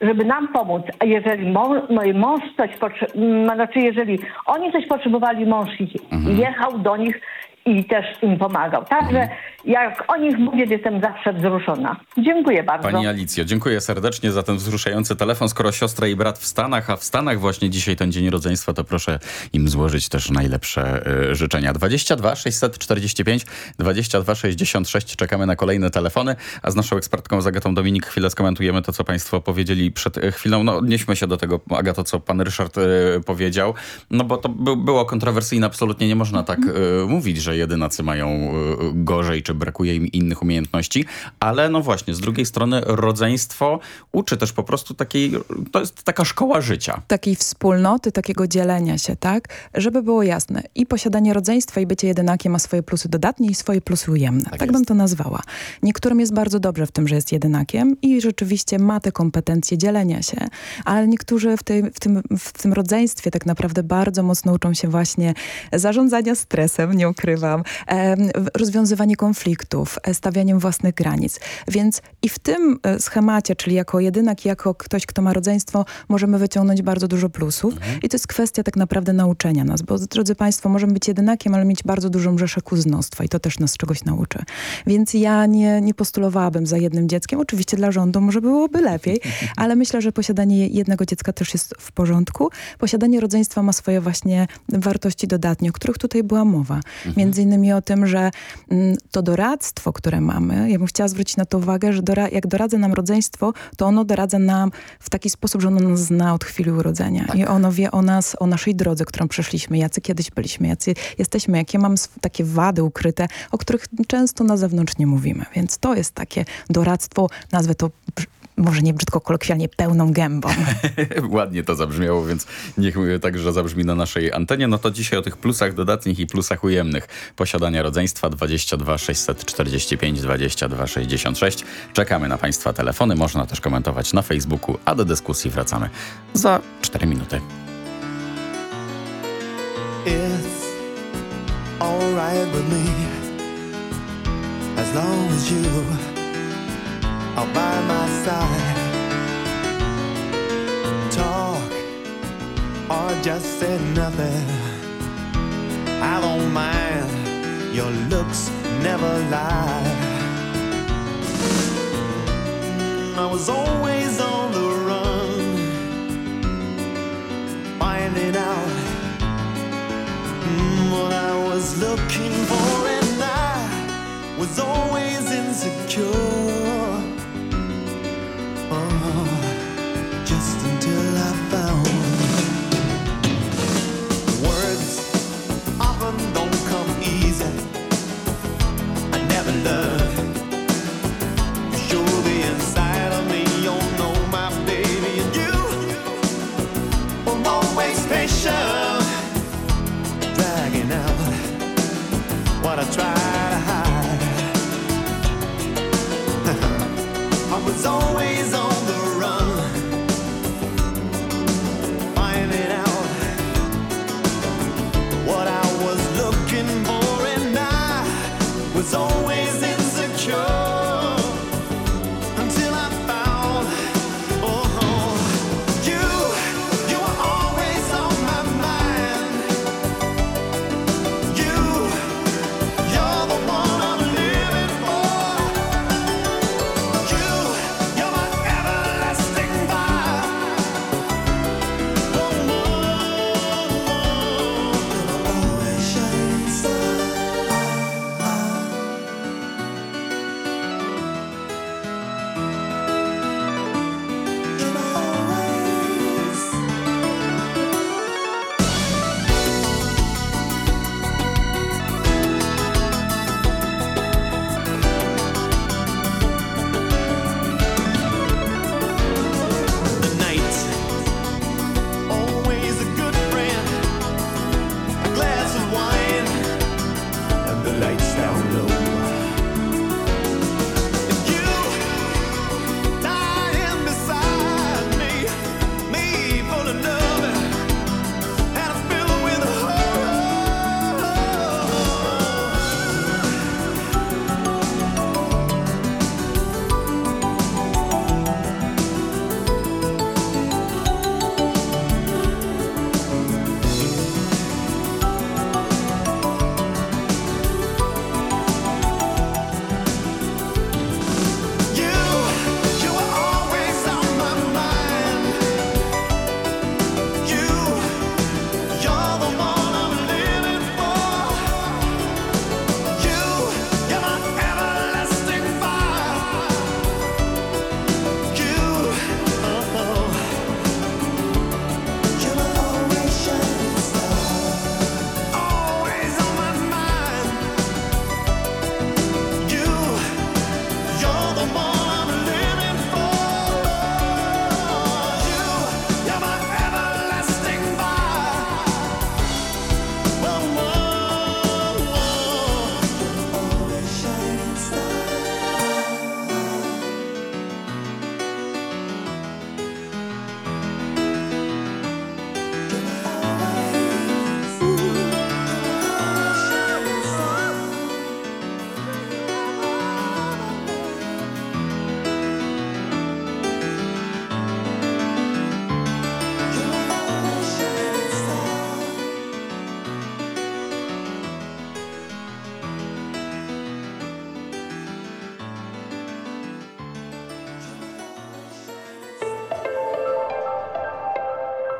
żeby nam pomóc. A jeżeli mój mąż coś potrzebował, znaczy jeżeli oni coś potrzebowali, mąż ich jechał do nich i też im pomagał. Także jak o nich mówię, jestem zawsze wzruszona. Dziękuję bardzo. Pani Alicjo, dziękuję serdecznie za ten wzruszający telefon. Skoro siostra i brat w Stanach, a w Stanach właśnie dzisiaj ten Dzień Rodzeństwa, to proszę im złożyć też najlepsze y, życzenia. 22 645 22 66. Czekamy na kolejne telefony, a z naszą ekspertką Zagatą Dominik chwilę skomentujemy to, co państwo powiedzieli przed y, chwilą. No odnieśmy się do tego, Agato, co pan Ryszard y, powiedział, no bo to by, było kontrowersyjne. Absolutnie nie można tak y, mówić, że jedynacy mają y, gorzej, czy brakuje im innych umiejętności, ale no właśnie, z drugiej strony rodzeństwo uczy też po prostu takiej, to jest taka szkoła życia. takiej wspólnoty, takiego dzielenia się, tak? Żeby było jasne. I posiadanie rodzeństwa i bycie jedynakiem ma swoje plusy dodatnie i swoje plusy ujemne. Tak, bym to nazwała. Niektórym jest bardzo dobrze w tym, że jest jedynakiem i rzeczywiście ma te kompetencje dzielenia się, ale niektórzy w, tej, w, tym, w tym rodzeństwie tak naprawdę bardzo mocno uczą się właśnie zarządzania stresem, nie ukrywam, rozwiązywanie konfliktów, e, stawianiem własnych granic. Więc i w tym e, schemacie, czyli jako jedynak, jako ktoś, kto ma rodzeństwo, możemy wyciągnąć bardzo dużo plusów. I to jest kwestia tak naprawdę nauczenia nas, bo drodzy Państwo, możemy być jedynakiem, ale mieć bardzo dużą rzeszę kuznostwa i to też nas czegoś nauczy. Więc ja nie, nie postulowałabym za jednym dzieckiem. Oczywiście dla rządu może byłoby lepiej, ale myślę, że posiadanie jednego dziecka też jest w porządku. Posiadanie rodzeństwa ma swoje właśnie wartości dodatnie, o których tutaj była mowa. Między innymi o tym, że mm, to doradztwo, które mamy, ja bym chciała zwrócić na to uwagę, że dora jak doradza nam rodzeństwo, to ono doradza nam w taki sposób, że ono nas zna od chwili urodzenia. I ono wie o nas, o naszej drodze, którą przeszliśmy, jacy kiedyś byliśmy, jacy jesteśmy, jakie mamy sw- takie wady ukryte, o których często na zewnątrz nie mówimy. Więc to jest takie doradztwo, nazwę to może nie brzydko kolokwialnie, pełną gębą. Ładnie to zabrzmiało, więc niech y, także zabrzmi na naszej antenie. No to dzisiaj o tych plusach dodatnich i plusach ujemnych posiadania rodzeństwa 22 645 22 66. Czekamy na Państwa telefony. Można też komentować na Facebooku, a do dyskusji wracamy za 4 minuty. It's alright with me as long as you are by my side. Talk or just say nothing. I don't mind. Your looks never lie. I was always on the run, finding out Mm, what I was looking for, and I was always insecure.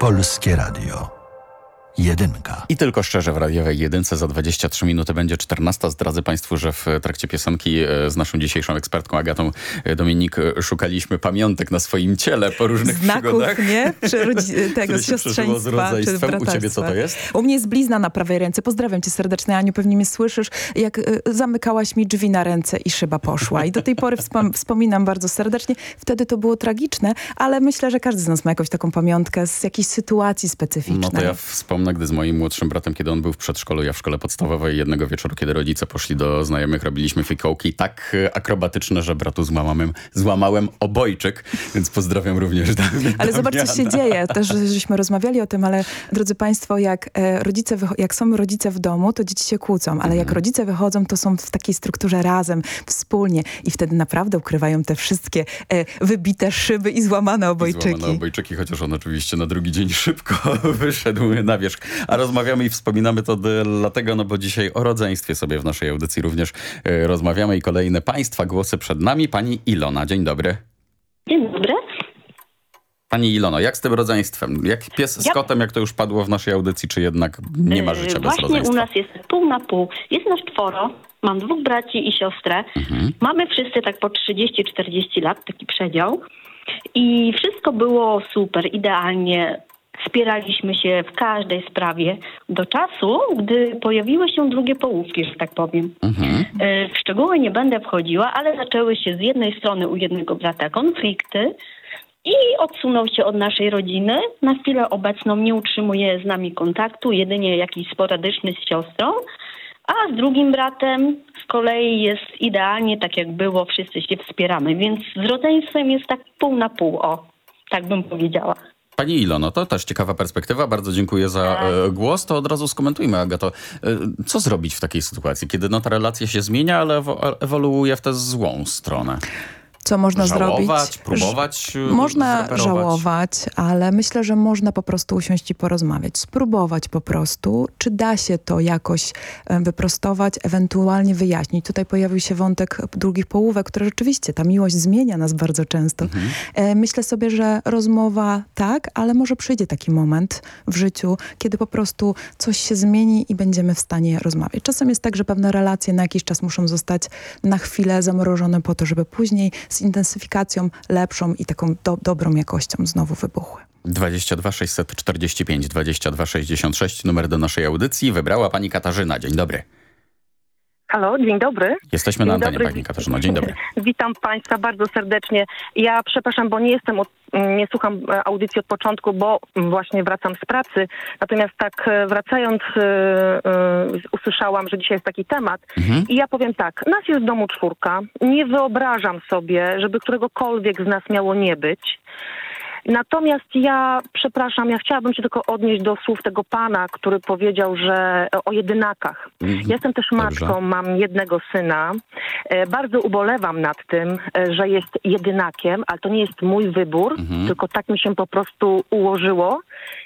Polskie Radio. Jedynka. I tylko szczerze w radiowej jedynce za 23 minuty będzie 14. Zdradzę Państwu, że w trakcie piosenki e, z naszą dzisiejszą ekspertką Agatą e, Dominik e, szukaliśmy pamiątek na swoim ciele po różnych Znaków, przygodach. nie? Przy tego przeżyło z siostrzeństwa czy. U ciebie co to jest? U mnie jest blizna na prawej ręce. Pozdrawiam cię serdecznie, Aniu, pewnie mnie słyszysz. Jak y, zamykałaś mi drzwi na ręce i szyba poszła. I do tej pory wspom wspominam bardzo serdecznie. Wtedy to było tragiczne, ale myślę, że każdy z nas ma jakąś taką pamiątkę z jakiejś sytuacji specyficznej. No to ja wspomnę wspomnę, gdy z moim młodszym bratem, kiedy on był w przedszkolu, ja w szkole podstawowej, jednego wieczoru, kiedy rodzice poszli do znajomych, robiliśmy fikołki tak e, akrobatyczne, że bratu złamałem, złamałem obojczyk, więc pozdrawiam również Damiana. Ale zobacz, co się dzieje. Też żeśmy rozmawiali o tym, ale drodzy Państwo, jak e, rodzice, jak są rodzice w domu, to dzieci się kłócą, ale mhm. jak rodzice wychodzą, to są w takiej strukturze razem, wspólnie i wtedy naprawdę ukrywają te wszystkie e, wybite szyby i złamane obojczyki. I złamane obojczyki, chociaż on oczywiście na drugi dzień szybko wyszedł na wierzch. A rozmawiamy i wspominamy to dlatego, no bo dzisiaj o rodzeństwie sobie w naszej audycji również y, rozmawiamy i kolejne Państwa głosy przed nami. Pani Ilona, dzień dobry. Dzień dobry. Pani Ilono, jak z tym rodzeństwem? Jak pies z kotem, jak to już padło w naszej audycji, czy jednak nie ma życia yy, bez rodzeństwa? Właśnie u nas jest pół na pół. Jest nas czworo. Mam dwóch braci i siostrę. Mhm. Mamy wszyscy tak po 30-40 lat, taki przedział. I wszystko było super, idealnie. Wspieraliśmy się w każdej sprawie do czasu, gdy pojawiły się drugie połówki, że tak powiem. Mhm. E, w szczegóły nie będę wchodziła, ale zaczęły się z jednej strony u jednego brata konflikty i odsunął się od naszej rodziny. Na chwilę obecną nie utrzymuje z nami kontaktu, jedynie jakiś sporadyczny z siostrą. A z drugim bratem z kolei jest idealnie tak jak było, wszyscy się wspieramy, więc z rodzeństwem jest tak pół na pół, o, tak bym powiedziała. Pani Ilono, to też ciekawa perspektywa. Bardzo dziękuję za tak. e, głos. To od razu skomentujmy, Agato. E, co zrobić w takiej sytuacji, kiedy no, ta relacja się zmienia, ale ewoluuje w tę złą stronę? Co można żałować, zrobić. próbować y, Można żałować, ale myślę, że można po prostu usiąść i porozmawiać. Spróbować po prostu, czy da się to jakoś wyprostować, ewentualnie wyjaśnić. Tutaj pojawił się wątek drugich połówek, które rzeczywiście, ta miłość zmienia nas bardzo często. Mhm. E, myślę sobie, że rozmowa tak, ale może przyjdzie taki moment w życiu, kiedy po prostu coś się zmieni i będziemy w stanie rozmawiać. Czasem jest tak, że pewne relacje na jakiś czas muszą zostać na chwilę zamrożone po to, żeby później z intensyfikacją lepszą i taką do, dobrą jakością znowu wybuchły. 22 645 22 66 numer do naszej audycji wybrała pani Katarzyna. Dzień dobry. Halo, dzień dobry. Jesteśmy na antenie, Pani Katarzyno. Dzień dobry. Witam Państwa bardzo serdecznie. Ja przepraszam, bo nie jestem, od, nie słucham e, audycji od początku, bo właśnie wracam z pracy. Natomiast tak e, wracając yy, yy, usłyszałam, że dzisiaj jest taki temat. Mhm. I ja powiem tak, nas jest w domu czwórka. Nie wyobrażam sobie, żeby któregokolwiek z nas miało nie być. Natomiast ja, przepraszam, ja chciałabym się tylko odnieść do słów tego pana, który powiedział, że o jedynakach. Mhm. Jestem też matką, Dobrze. mam jednego syna. E, bardzo ubolewam nad tym, e, że jest jedynakiem, ale to nie jest mój wybór, mhm. tylko tak mi się po prostu ułożyło.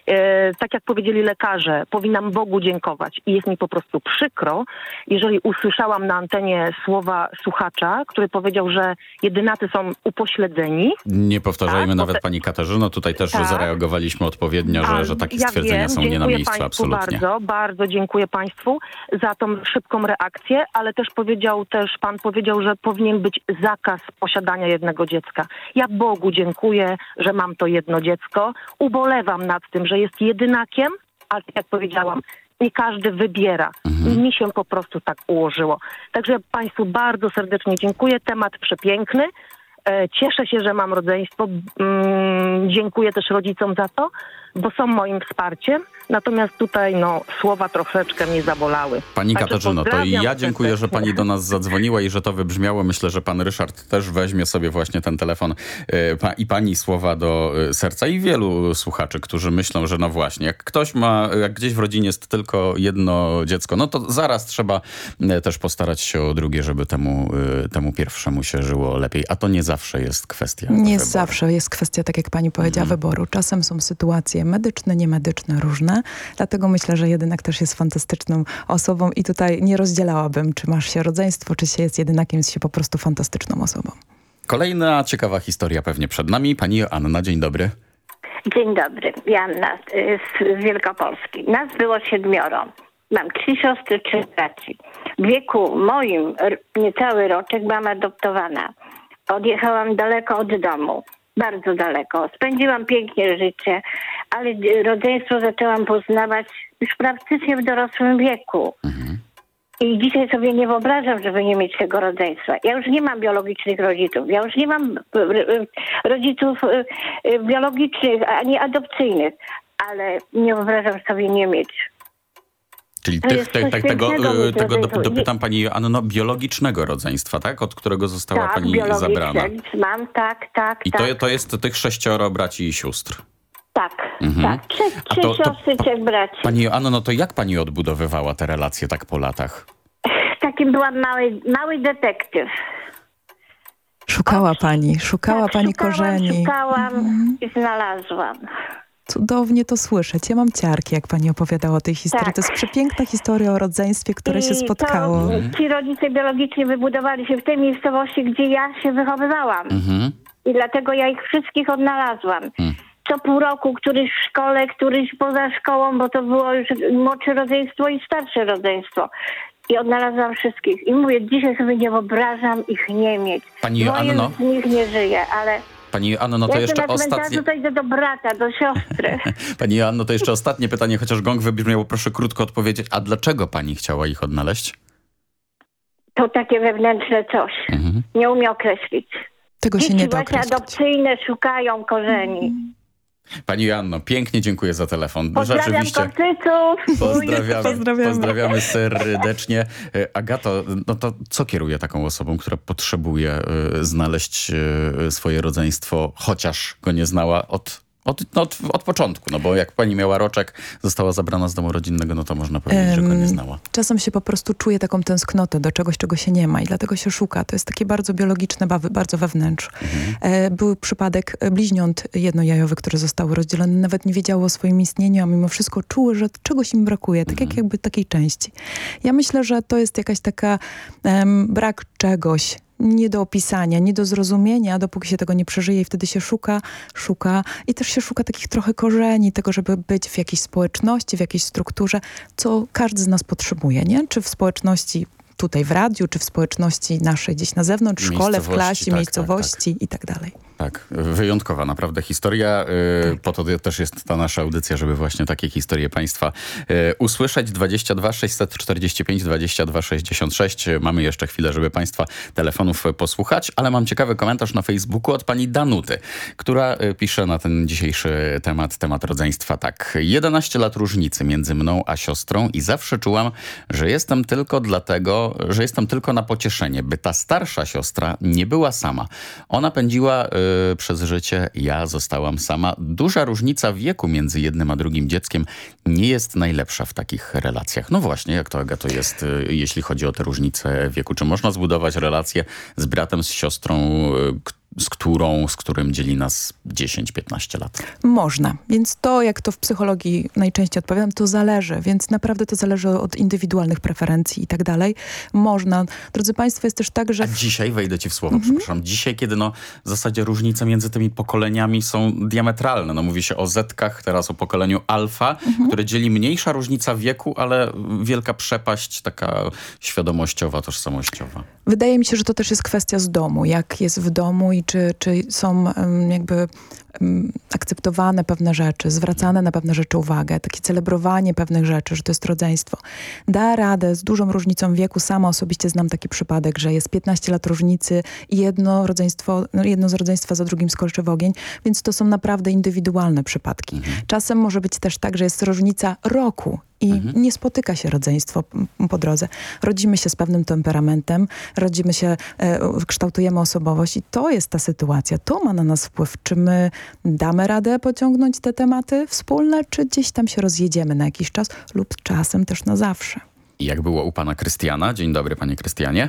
E, tak jak powiedzieli lekarze, powinnam Bogu dziękować i jest mi po prostu przykro, jeżeli usłyszałam na antenie słowa słuchacza, który powiedział, że jedynacy są upośledzeni. Nie powtarzajmy tak, nawet pani Katarzyno, tutaj też tak. zareagowaliśmy odpowiednio, że, że takie ja stwierdzenia wiem, są nie na miejscu, absolutnie. Bardzo, bardzo dziękuję Państwu za tą szybką reakcję, ale też powiedział, też Pan powiedział, że powinien być zakaz posiadania jednego dziecka. Ja Bogu dziękuję, że mam to jedno dziecko. Ubolewam nad tym, że jest jedynakiem, ale tak jak powiedziałam, nie każdy wybiera. Mhm. I mi się po prostu tak ułożyło. Także Państwu bardzo serdecznie dziękuję. Temat przepiękny. E, cieszę się, że mam rodzeństwo. Mm, dziękuję też rodzicom za to, bo są moim wsparciem. Natomiast tutaj no, słowa troszeczkę mnie zabolały. Pani Także Katarzyno, to i ja dziękuję, że pani do nas zadzwoniła i że to wybrzmiało. Myślę, że pan Ryszard też weźmie sobie właśnie ten telefon e, i pani słowa do e, serca i wielu słuchaczy, którzy myślą, że no właśnie, jak ktoś ma, jak gdzieś w rodzinie jest tylko jedno dziecko, no to zaraz trzeba e, też postarać się o drugie, żeby temu, temu pierwszemu się żyło lepiej. A to nie zawsze jest kwestia Nie wyboru. zawsze jest kwestia, tak jak pani powiedziała, mhm. wyboru. Czasem są sytuacje medyczne, niemedyczne, różne Dlatego myślę, że jedynak też jest fantastyczną osobą i tutaj nie rozdzielałabym, czy masz się rodzeństwo, czy się jest jedynakiem, jest się po prostu fantastyczną osobą. Kolejna ciekawa historia pewnie przed nami. Pani Anna, dzień dobry. Dzień dobry, Janna y, z Wielkopolski. Nas było siedmioro. Mam trzy siostry, trzy braci. W wieku moim, niecały roczek, byłam adoptowana. Odjechałam daleko od domu. Bardzo daleko. Spędziłam pięknie życie, ale y, rodzeństwo zaczęłam poznawać już praktycznie w dorosłym wieku. I dzisiaj sobie nie wyobrażam, żeby nie mieć tego rodzeństwa. Ja już nie mam biologicznych rodziców. Ja już nie mam y, y, rodziców biologicznych ani adopcyjnych, ale nie wyobrażam sobie nie mieć. Czyli tych, te, te, tego, e, mieć tego rodzeństwo. dopytam pani Anno, biologicznego rodzeństwa, tak? Od którego została tak, pani zabrana. Mam, tak, tak, I tak. to, to jest tych sześcioro braci i sióstr. Tak, Mhm. tak. Trzy, A trzy to- to siostry, trzech braci. Pani Anno, no to jak pani odbudowywała te relacje tak po latach? Takim byłam mały, mały detektyw. Szukała pani, szukała tak, pani szukałam, korzeni. Szukałam Mhm. i znalazłam. Cudownie to słyszeć. Ja mam ciarki, jak pani opowiadała o tej historii. Tak. To jest przepiękna historia o rodzeństwie, które się I spotkało. To, ci rodzice biologiczni wybudowali się w tej miejscowości, gdzie ja się wychowywałam. Mhm. I dlatego ja ich wszystkich odnalazłam. Co pół roku, któryś w szkole, któryś poza szkołą, bo to było już młodsze rodzeństwo i starsze rodzeństwo. I odnalazłam wszystkich. I mówię, dzisiaj sobie nie wyobrażam ich nie mieć. Pani Moje Anno? z nich nie żyje, ale Pani Anno, no to ja jeszcze ostatnie... idę do brata, do siostry. Pani Anno, to jeszcze ostatnie pytanie, chociaż gong wybrzmiał, proszę krótko odpowiedzieć. A dlaczego pani chciała ich odnaleźć? To takie wewnętrzne coś. Nie umiem określić. Tego się Dzieci nie da właśnie określić. adopcyjne szukają korzeni. Pani Joanno, pięknie dziękuję za telefon. Pozdrawiam Rzeczywiście. korcyców. Pozdrawiamy, pozdrawiamy. serdecznie. E, Agato, no to co kieruje taką osobą, która potrzebuje e, znaleźć e, swoje rodzeństwo, chociaż go nie znała od, od, no, od, od początku? No bo jak pani miała roczek, została zabrana z domu rodzinnego, no to można powiedzieć, że go nie znała. Czasem się po prostu czuje taką tęsknotę do czegoś, czego się nie ma i dlatego się szuka. To jest takie bardzo biologiczne, ba- bardzo wewnętrz. E, Był przypadek e, bliźniąt jednojajowych, które zostały rozdzielone, nawet nie wiedziały o swoim istnieniu, a mimo wszystko czuły, że czegoś im brakuje, tak jak jakby takiej części. Ja myślę, że to jest jakaś taka brak czegoś, nie do opisania, nie do zrozumienia, dopóki się tego nie przeżyje i wtedy się szuka, szuka i też się szuka takich trochę korzeni tego, żeby być w jakiejś społeczności, w jakiejś strukturze, co każdy z nas potrzebuje, nie? Czy w społeczności tutaj w radiu, czy w społeczności naszej gdzieś na zewnątrz, w szkole, w Miejscowości, klasie, tak, tak, miejscowości i tak dalej. Tak, wyjątkowa naprawdę historia. y, Po to też jest ta nasza audycja, żeby właśnie takie historie Państwa y, usłyszeć. 22 645 22 66. Mamy jeszcze chwilę, żeby Państwa telefonów posłuchać, ale mam ciekawy komentarz na Facebooku od pani Danuty, która y, pisze na ten dzisiejszy temat, temat rodzeństwa tak. 11 lat różnicy między mną a siostrą i zawsze czułam, że jestem tylko dlatego, że jestem tylko na pocieszenie, by ta starsza siostra nie była sama. Ona pędziła y, przez życie, ja zostałam sama. Duża różnica wieku między jednym a drugim dzieckiem nie jest najlepsza w takich relacjach. No właśnie, jak to Aga to jest, y, jeśli chodzi o te różnice wieku? Czy można zbudować relację z bratem, z siostrą, y, z którą, z którym dzieli nas 10-15 lat? Można, więc to, jak to w psychologii najczęściej odpowiadam, to zależy, więc naprawdę to zależy od indywidualnych preferencji i tak dalej. Można. Drodzy Państwo, jest też tak, że... A dzisiaj, wejdę ci w słowo, przepraszam, dzisiaj, kiedy no w zasadzie różnice między tymi pokoleniami są diametralne. No mówi się o zetkach, teraz o pokoleniu alfa, które dzieli mniejsza różnica wieku, ale wielka przepaść taka świadomościowa, tożsamościowa. Wydaje mi się, że to też jest kwestia z domu, jak jest w domu i czy, czy są jakby akceptowane pewne rzeczy, zwracane na pewne rzeczy uwagę, takie celebrowanie pewnych rzeczy, że to jest rodzeństwo. Da radę z dużą różnicą wieku. Sama osobiście znam taki przypadek, że jest 15 lat różnicy i jedno, rodzeństwo, no, jedno z rodzeństwa za drugim skoczy w ogień, więc to są naprawdę indywidualne przypadki. Czasem może być też tak, że jest różnica roku i nie spotyka się rodzeństwo po drodze. Rodzimy się z pewnym temperamentem, rodzimy się, e, kształtujemy osobowość i to jest ta sytuacja. To ma na nas wpływ. Czy my damy radę pociągnąć te tematy wspólne, czy gdzieś tam się rozjedziemy na jakiś czas lub czasem też na zawsze. I jak było u pana Krystiana? Dzień dobry, panie Krystianie.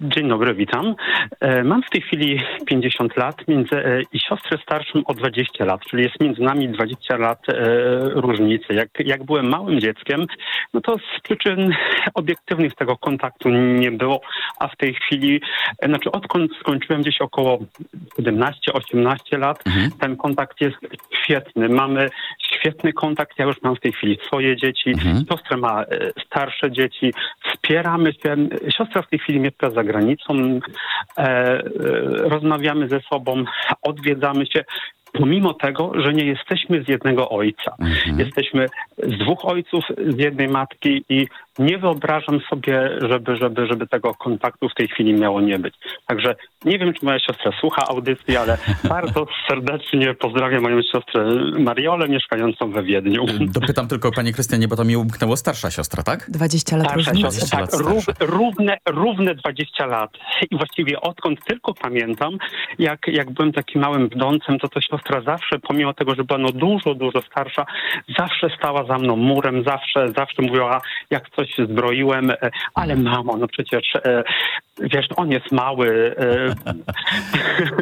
Dzień dobry, witam. E, mam w tej chwili 50 lat między, e, i siostrę starszą o 20 lat, czyli jest między nami 20 lat e, różnicy. Jak, jak byłem małym dzieckiem, no to z przyczyn obiektywnych tego kontaktu nie było, a w tej chwili, znaczy odkąd skończyłem gdzieś około 17-18 lat, ten kontakt jest świetny. Mamy świetny kontakt. Ja już mam w tej chwili swoje dzieci, siostra ma starsze dzieci, wspieramy się. Siostra w tej chwili mieszka za granicą, e, e, rozmawiamy ze sobą, odwiedzamy się. Pomimo tego, że nie jesteśmy z jednego ojca. Jesteśmy z dwóch ojców, z jednej matki i nie wyobrażam sobie, żeby, żeby, żeby tego kontaktu w tej chwili miało nie być. Także nie wiem, czy moja siostra słucha audycji, ale bardzo serdecznie pozdrawiam moją siostrę Mariolę, mieszkającą we Wiedniu. Dopytam tylko, panie Krystianie, bo to mi umknęło starsza siostra, tak? 20 lat Starsza różnicy. siostra, tak, rów, równe, równe 20 lat. I właściwie odkąd tylko pamiętam, jak, jak byłem takim małym wdącem, to to siostra zawsze, pomimo tego, że była no dużo, dużo starsza, zawsze stała za mną murem, zawsze, zawsze mówiła, jak coś się zbroiłem, e, ale mamo, no przecież, e, wiesz, on jest mały. e,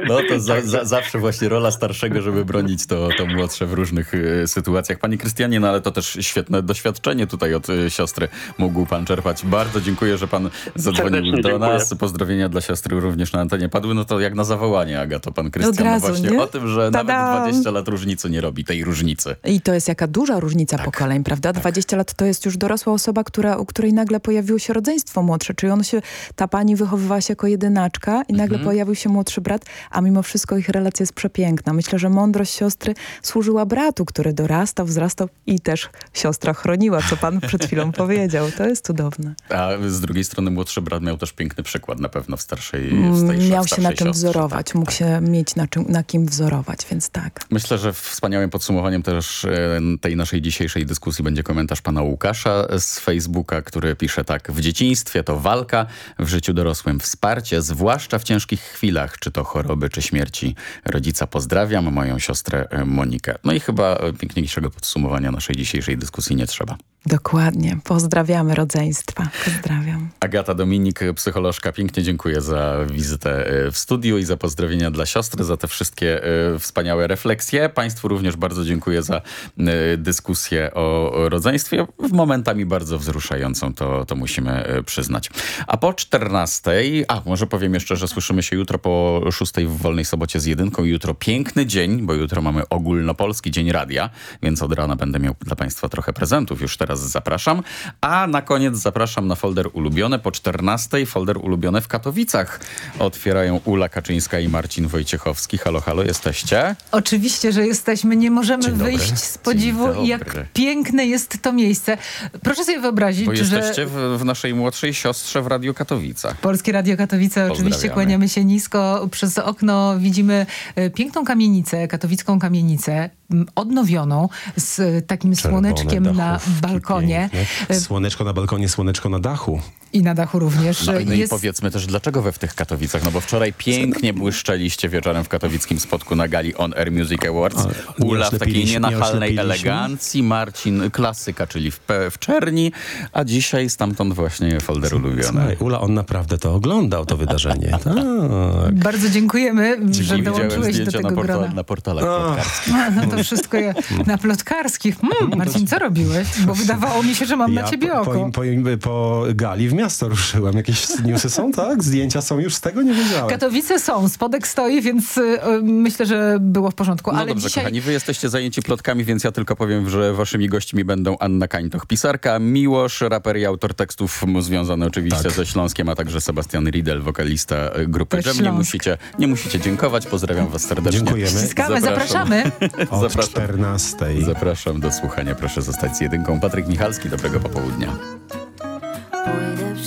No to za, za, zawsze właśnie rola starszego, żeby bronić to, to młodsze w różnych sytuacjach. Panie Krystianie, no ale to też świetne doświadczenie tutaj od siostry mógł pan czerpać. Bardzo dziękuję, że pan zadzwonił Serdecznie do dziękuję. nas. Pozdrowienia dla siostry również na antenie padły. No to jak na zawołanie, Agato, pan Krystian. razu, no właśnie nie? o tym, że Tada! nawet 20 lat różnicy nie robi tej różnicy. I to jest jaka duża różnica Tak. pokoleń, prawda? 20 lat to jest już dorosła osoba, która, u której nagle pojawiło się rodzeństwo młodsze. Czyli on się, ta pani wychowywała się jako jedynaczka i nagle Mhm. pojawił się młodszy brat, a mimo wszystko ich relacja jest przepiękna. Myślę, że mądrość siostry służyła bratu, który dorastał, wzrastał i też siostra chroniła, co pan przed chwilą powiedział. To jest cudowne. A z drugiej strony młodszy brat miał też piękny przykład na pewno w starszej, w Mm, starszej Miał się na czym wzorować, mógł się mieć na, czym, na kim wzorować, więc tak. Myślę, że wspaniałym podsumowaniem też e, tej naszej dzisiejszej dyskusji będzie komentarz pana Łukasza z Facebooka, który pisze tak. W dzieciństwie to walka, w życiu dorosłym wsparcie, zwłaszcza w ciężkich chwilach, czy to choroby, czy śmierci. Rodzica pozdrawiam, moją siostrę e, Monikę. No i chyba e, piękniejszego podsumowania naszej dzisiejszej dyskusji nie trzeba. Dokładnie. Pozdrawiamy rodzeństwa. Pozdrawiam. Agata Dominik, psycholożka, pięknie dziękuję za wizytę e, w studiu i za pozdrowienia dla siostry, za te wszystkie e, wspaniałe refleksje. Państwu również bardzo dziękuję za e, dyskusję o rodzeństwie, w momentami bardzo wzruszającą, to, to musimy przyznać. A po 14, a może powiem jeszcze, że słyszymy się jutro po 6 w Wolnej Sobocie z jedynką. Jutro piękny dzień, bo jutro mamy ogólnopolski Dzień Radia, więc od rana będę miał dla Państwa trochę prezentów. Już teraz zapraszam. A na koniec zapraszam na folder ulubione. Po 14 folder ulubione w Katowicach. Otwierają Ula Kaczyńska i Marcin Wojciechowski. Halo, halo, jesteście? Oczywiście, że jesteśmy. Nie możemy wyjść z podziwu, jak piękne jest to miejsce. Proszę sobie wyobrazić, Bo że jesteście w, w naszej młodszej siostrze w Radiu Katowicach. Polskie Radio Katowice, oczywiście kłaniamy się nisko. Przez okno widzimy e, piękną kamienicę, katowicką kamienicę, odnowioną, z e, takim słoneczkiem na balkonie. piękne. Słoneczko na balkonie, słoneczko na dachu. I na dachu również. No, i- no i jest powiedzmy też, dlaczego we w tych Katowicach? No bo wczoraj pięknie błyszczeliście wieczorem w katowickim spotku na gali On Air Music Awards. Ula w takiej nienachalnej elegancji, Marcin klasyka, czyli w, w czerni, a dzisiaj stamtąd właśnie folder ulubiony. Słuchaj, Ula, on naprawdę to oglądał, to wydarzenie. Tak. Bardzo dziękujemy, że dołączyłeś do tego na, portal, grona. na portalach plotkarskich. No to wszystko je na plotkarskich. Hmm, Marcin, co robiłeś? Bo wydawało mi się, że mam Ja na ciebie po, oko. po, po, po gali w miasto ruszyłem. Jakieś newsy są, tak? Zdjęcia są już z tego? Nie wiedziałem. Katowice są, spodek stoi, więc y, myślę, że było w porządku. No Ale dobrze, dzisiaj kochani, wy jesteście zajęci plotkami, więc ja tylko powiem, że waszymi gośćmi będą Anna Kańtoch, pisarka, Miłosz, raper i autor tekstów związany oczywiście Tak. ze Śląskiem, a także Sebastian Riedel, wokalista grupy Jam. Nie musicie, nie musicie dziękować, pozdrawiam was serdecznie. Dziękujemy. Ściskamy, zapraszamy. Od Zapraszam. 14. Zapraszam do słuchania, proszę zostać z jedynką. Patryk Michalski, dobrego popołudnia.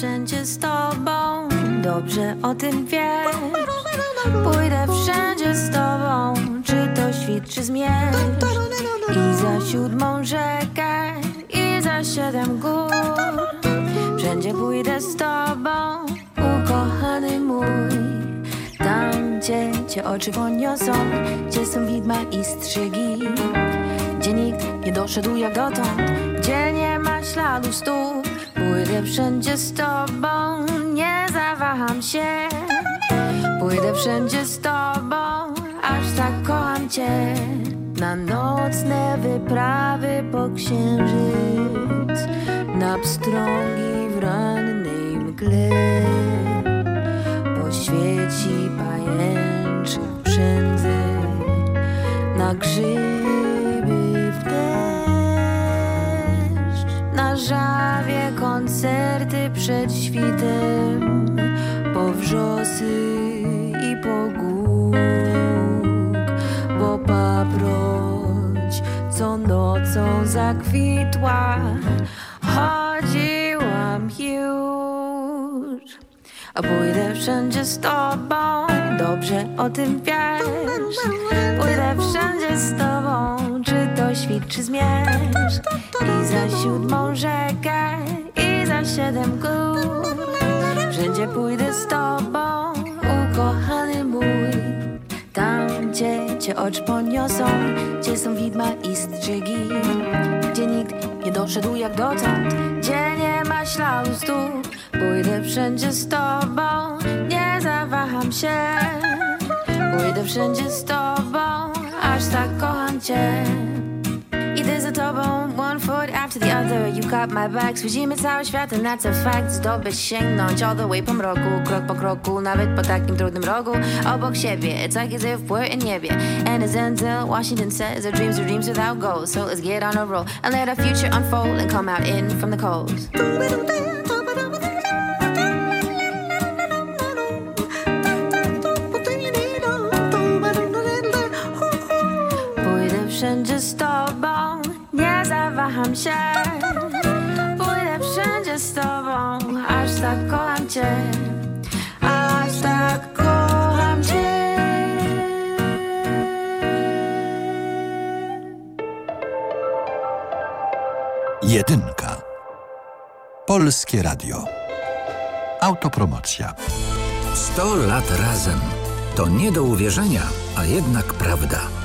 Wszędzie z tobą, dobrze o tym wiesz. Pójdę wszędzie z tobą, czy to świt, czy zmierz. I za siódmą rzekę, i za siedem gór. Wszędzie pójdę z tobą, ukochany mój. Tam, gdzie cię oczy poniosą, gdzie są widma i strzygi. Gdzie nikt nie doszedł jak dotąd, gdzie nie ma śladu stóp. Pójdę wszędzie z tobą, nie zawaham się. Pójdę wszędzie z tobą, aż tak kocham cię. Na nocne wyprawy po księżyc, na pstrągi w rannej mgle. Poświeci pajęczy przędzy, na grzyby przed świtem, po wrzosy i po głóg, bo paproć co nocą zakwitła, chodziłam już. A pójdę wszędzie z tobą, dobrze o tym wiesz. Pójdę wszędzie z tobą, czy to świt, czy zmierz. I za siódmą rzekę, siedem gór. Wszędzie pójdę z tobą, ukochany mój. Tam, gdzie cię oczy poniosą, gdzie są widma i strzygi. Gdzie nikt nie doszedł jak dotąd, gdzie nie ma śladu stóp. Pójdę wszędzie z tobą, nie zawaham się. Pójdę wszędzie z tobą, aż tak kocham cię. Za tobą, one foot after the other. You got my back, zwiedzimy cały świat and that's a fact. Zdobyć, sięgnąć all the way po mroku Krok po kroku, nawet po takim trudnym rogu. Obok siebie, it's like as if we're in niebie And as Denzel Washington says Our dreams are dreams without goals. So let's get on a roll And let our future unfold And come out in from the cold. Tobą, nie zawaham się. Pójdę wszędzie z tobą, aż tak kocham cię. Aż tak kocham cię. Jedynka. Polskie Radio. Autopromocja. 100 lat razem. To nie do uwierzenia, a jednak prawda.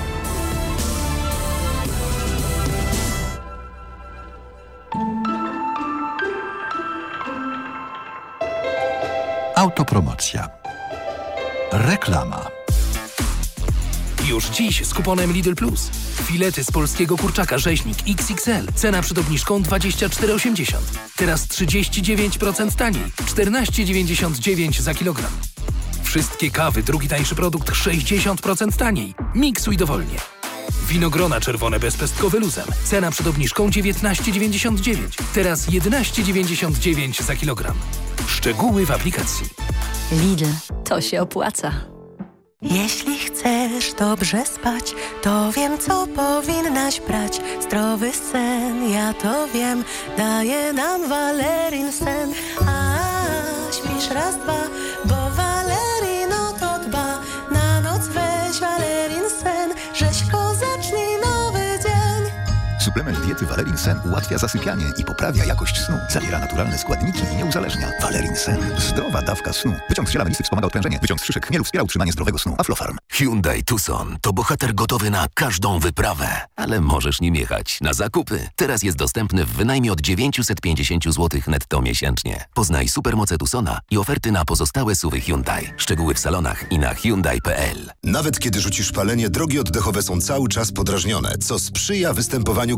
Autopromocja. Reklama. Już dziś z kuponem Lidl Plus. Filety z polskiego kurczaka rzeźnik XXL. Cena przed obniżką 24,80. Teraz 39% taniej. 14,99 za kilogram. Wszystkie kawy, drugi tańszy produkt 60% taniej. Miksuj dowolnie. Winogrona czerwone bezpestkowe luzem. Cena przed obniżką 19,99. Teraz 11,99 za kilogram. Szczegóły w aplikacji. Lidl, to się opłaca. Jeśli chcesz dobrze spać, to wiem, co powinnaś brać. Zdrowy sen, ja to wiem, daje nam Valerin sen. A śpisz raz, dwa, Suplement diety Valerin Sen ułatwia zasypianie i poprawia jakość snu. Zawiera naturalne składniki i nie uzależnia. Valerin Sen. Zdrowa dawka snu. Wyciąg z ziela melisy wspomaga odprężenie. Wyciąg z szyszek chmielu wspiera utrzymanie zdrowego snu. Aflofarm. Hyundai Tucson to bohater gotowy na każdą wyprawę, ale możesz nim jechać na zakupy. Teraz jest dostępny w wynajmie od 950 zł netto miesięcznie. Poznaj supermoce Tucsona i oferty na pozostałe suwy Hyundai. Szczegóły w salonach i na Hyundai.pl. Nawet kiedy rzucisz palenie, drogi oddechowe są cały czas podrażnione, co sprzyja występowaniu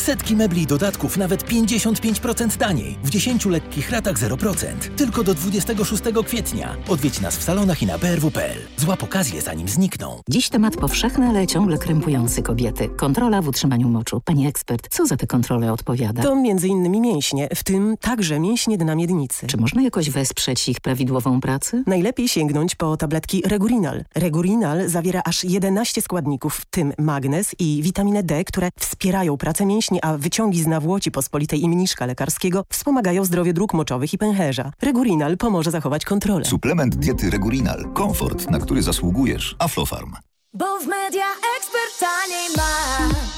Setki mebli i dodatków nawet 55% taniej. W 10 lekkich ratach 0%. Tylko do 26 kwietnia. Odwiedź nas w salonach i na brw.pl. Złap okazję zanim znikną. Dziś temat powszechny, ale ciągle krępujący kobiety. Kontrola w utrzymaniu moczu. Pani ekspert, co za te kontrole odpowiada? To między innymi mięśnie, w tym także mięśnie dna miednicy. Czy można jakoś wesprzeć ich prawidłową pracę? Najlepiej sięgnąć po tabletki Regurinal. Regurinal zawiera aż 11 składników, w tym magnez i witaminę D, które wspierają pracę mięśni, a wyciągi z nawłoci pospolitej i mniszka lekarskiego wspomagają zdrowie dróg moczowych i pęcherza. Regurinal pomoże zachować kontrolę. Suplement diety Regurinal. Komfort, na który zasługujesz. Aflofarm. Bo w media ekspert taniej masz.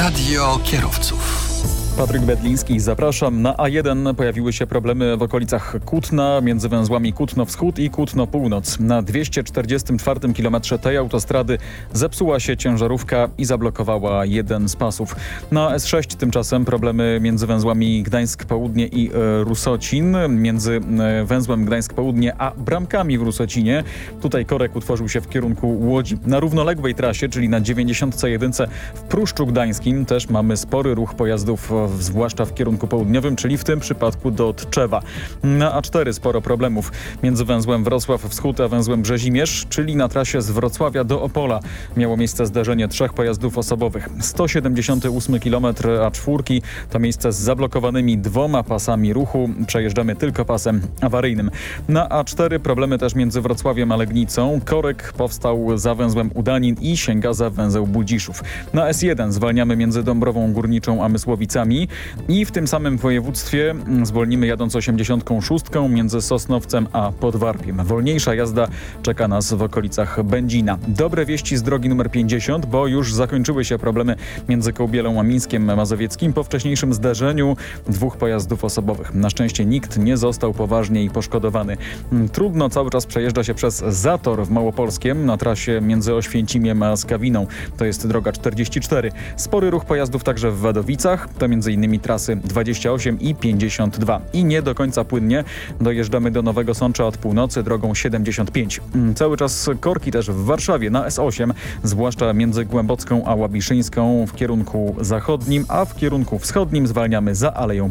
Radio kierowców. Patryk Bedliński, zapraszam. Na A1 pojawiły się problemy w okolicach Kutna, między węzłami Kutno-Wschód i Kutno-Północ. Na 244 km tej autostrady zepsuła się ciężarówka i zablokowała jeden z pasów. Na S6 tymczasem problemy między węzłami Gdańsk-Południe i e, Rusocin, między e, węzłem Gdańsk-Południe a bramkami w Rusocinie. Tutaj korek utworzył się w kierunku Łodzi. Na równoległej trasie, czyli na 91 w Pruszczu Gdańskim też mamy spory ruch pojazdów zwłaszcza w kierunku południowym, czyli w tym przypadku do Tczewa. Na A4 sporo problemów między węzłem Wrocław Wschód a węzłem Brzezimierz, czyli na trasie z Wrocławia do Opola. Miało miejsce zdarzenie trzech pojazdów osobowych. 178 km A4 to miejsce z zablokowanymi dwoma pasami ruchu. Przejeżdżamy tylko pasem awaryjnym. Na A4 problemy też między Wrocławiem a Legnicą. Korek powstał za węzłem Udanin i sięga za węzeł Budziszów. Na S1 zwalniamy między Dąbrową Górniczą a Mysłowicami i w tym samym województwie zwolnimy jadąc 86 między Sosnowcem a Podwarpiem. Wolniejsza jazda czeka nas w okolicach Będzina. Dobre wieści z drogi numer 50, bo już zakończyły się problemy między Kołbielą a Mińskiem Mazowieckim po wcześniejszym zdarzeniu dwóch pojazdów osobowych. Na szczęście nikt nie został poważnie poszkodowany. Trudno cały czas przejeżdża się przez Zator w Małopolskiem na trasie między Oświęcimiem a Skawiną. To jest droga 44. Spory ruch pojazdów także w Wadowicach. To m.in. trasy 28 i 52. I nie do końca płynnie dojeżdżamy do Nowego Sącza od północy drogą 75. Cały czas korki też w Warszawie na S8, zwłaszcza między Głębocką a Łabiszyńską w kierunku zachodnim, a w kierunku wschodnim zwalniamy za Aleją Prym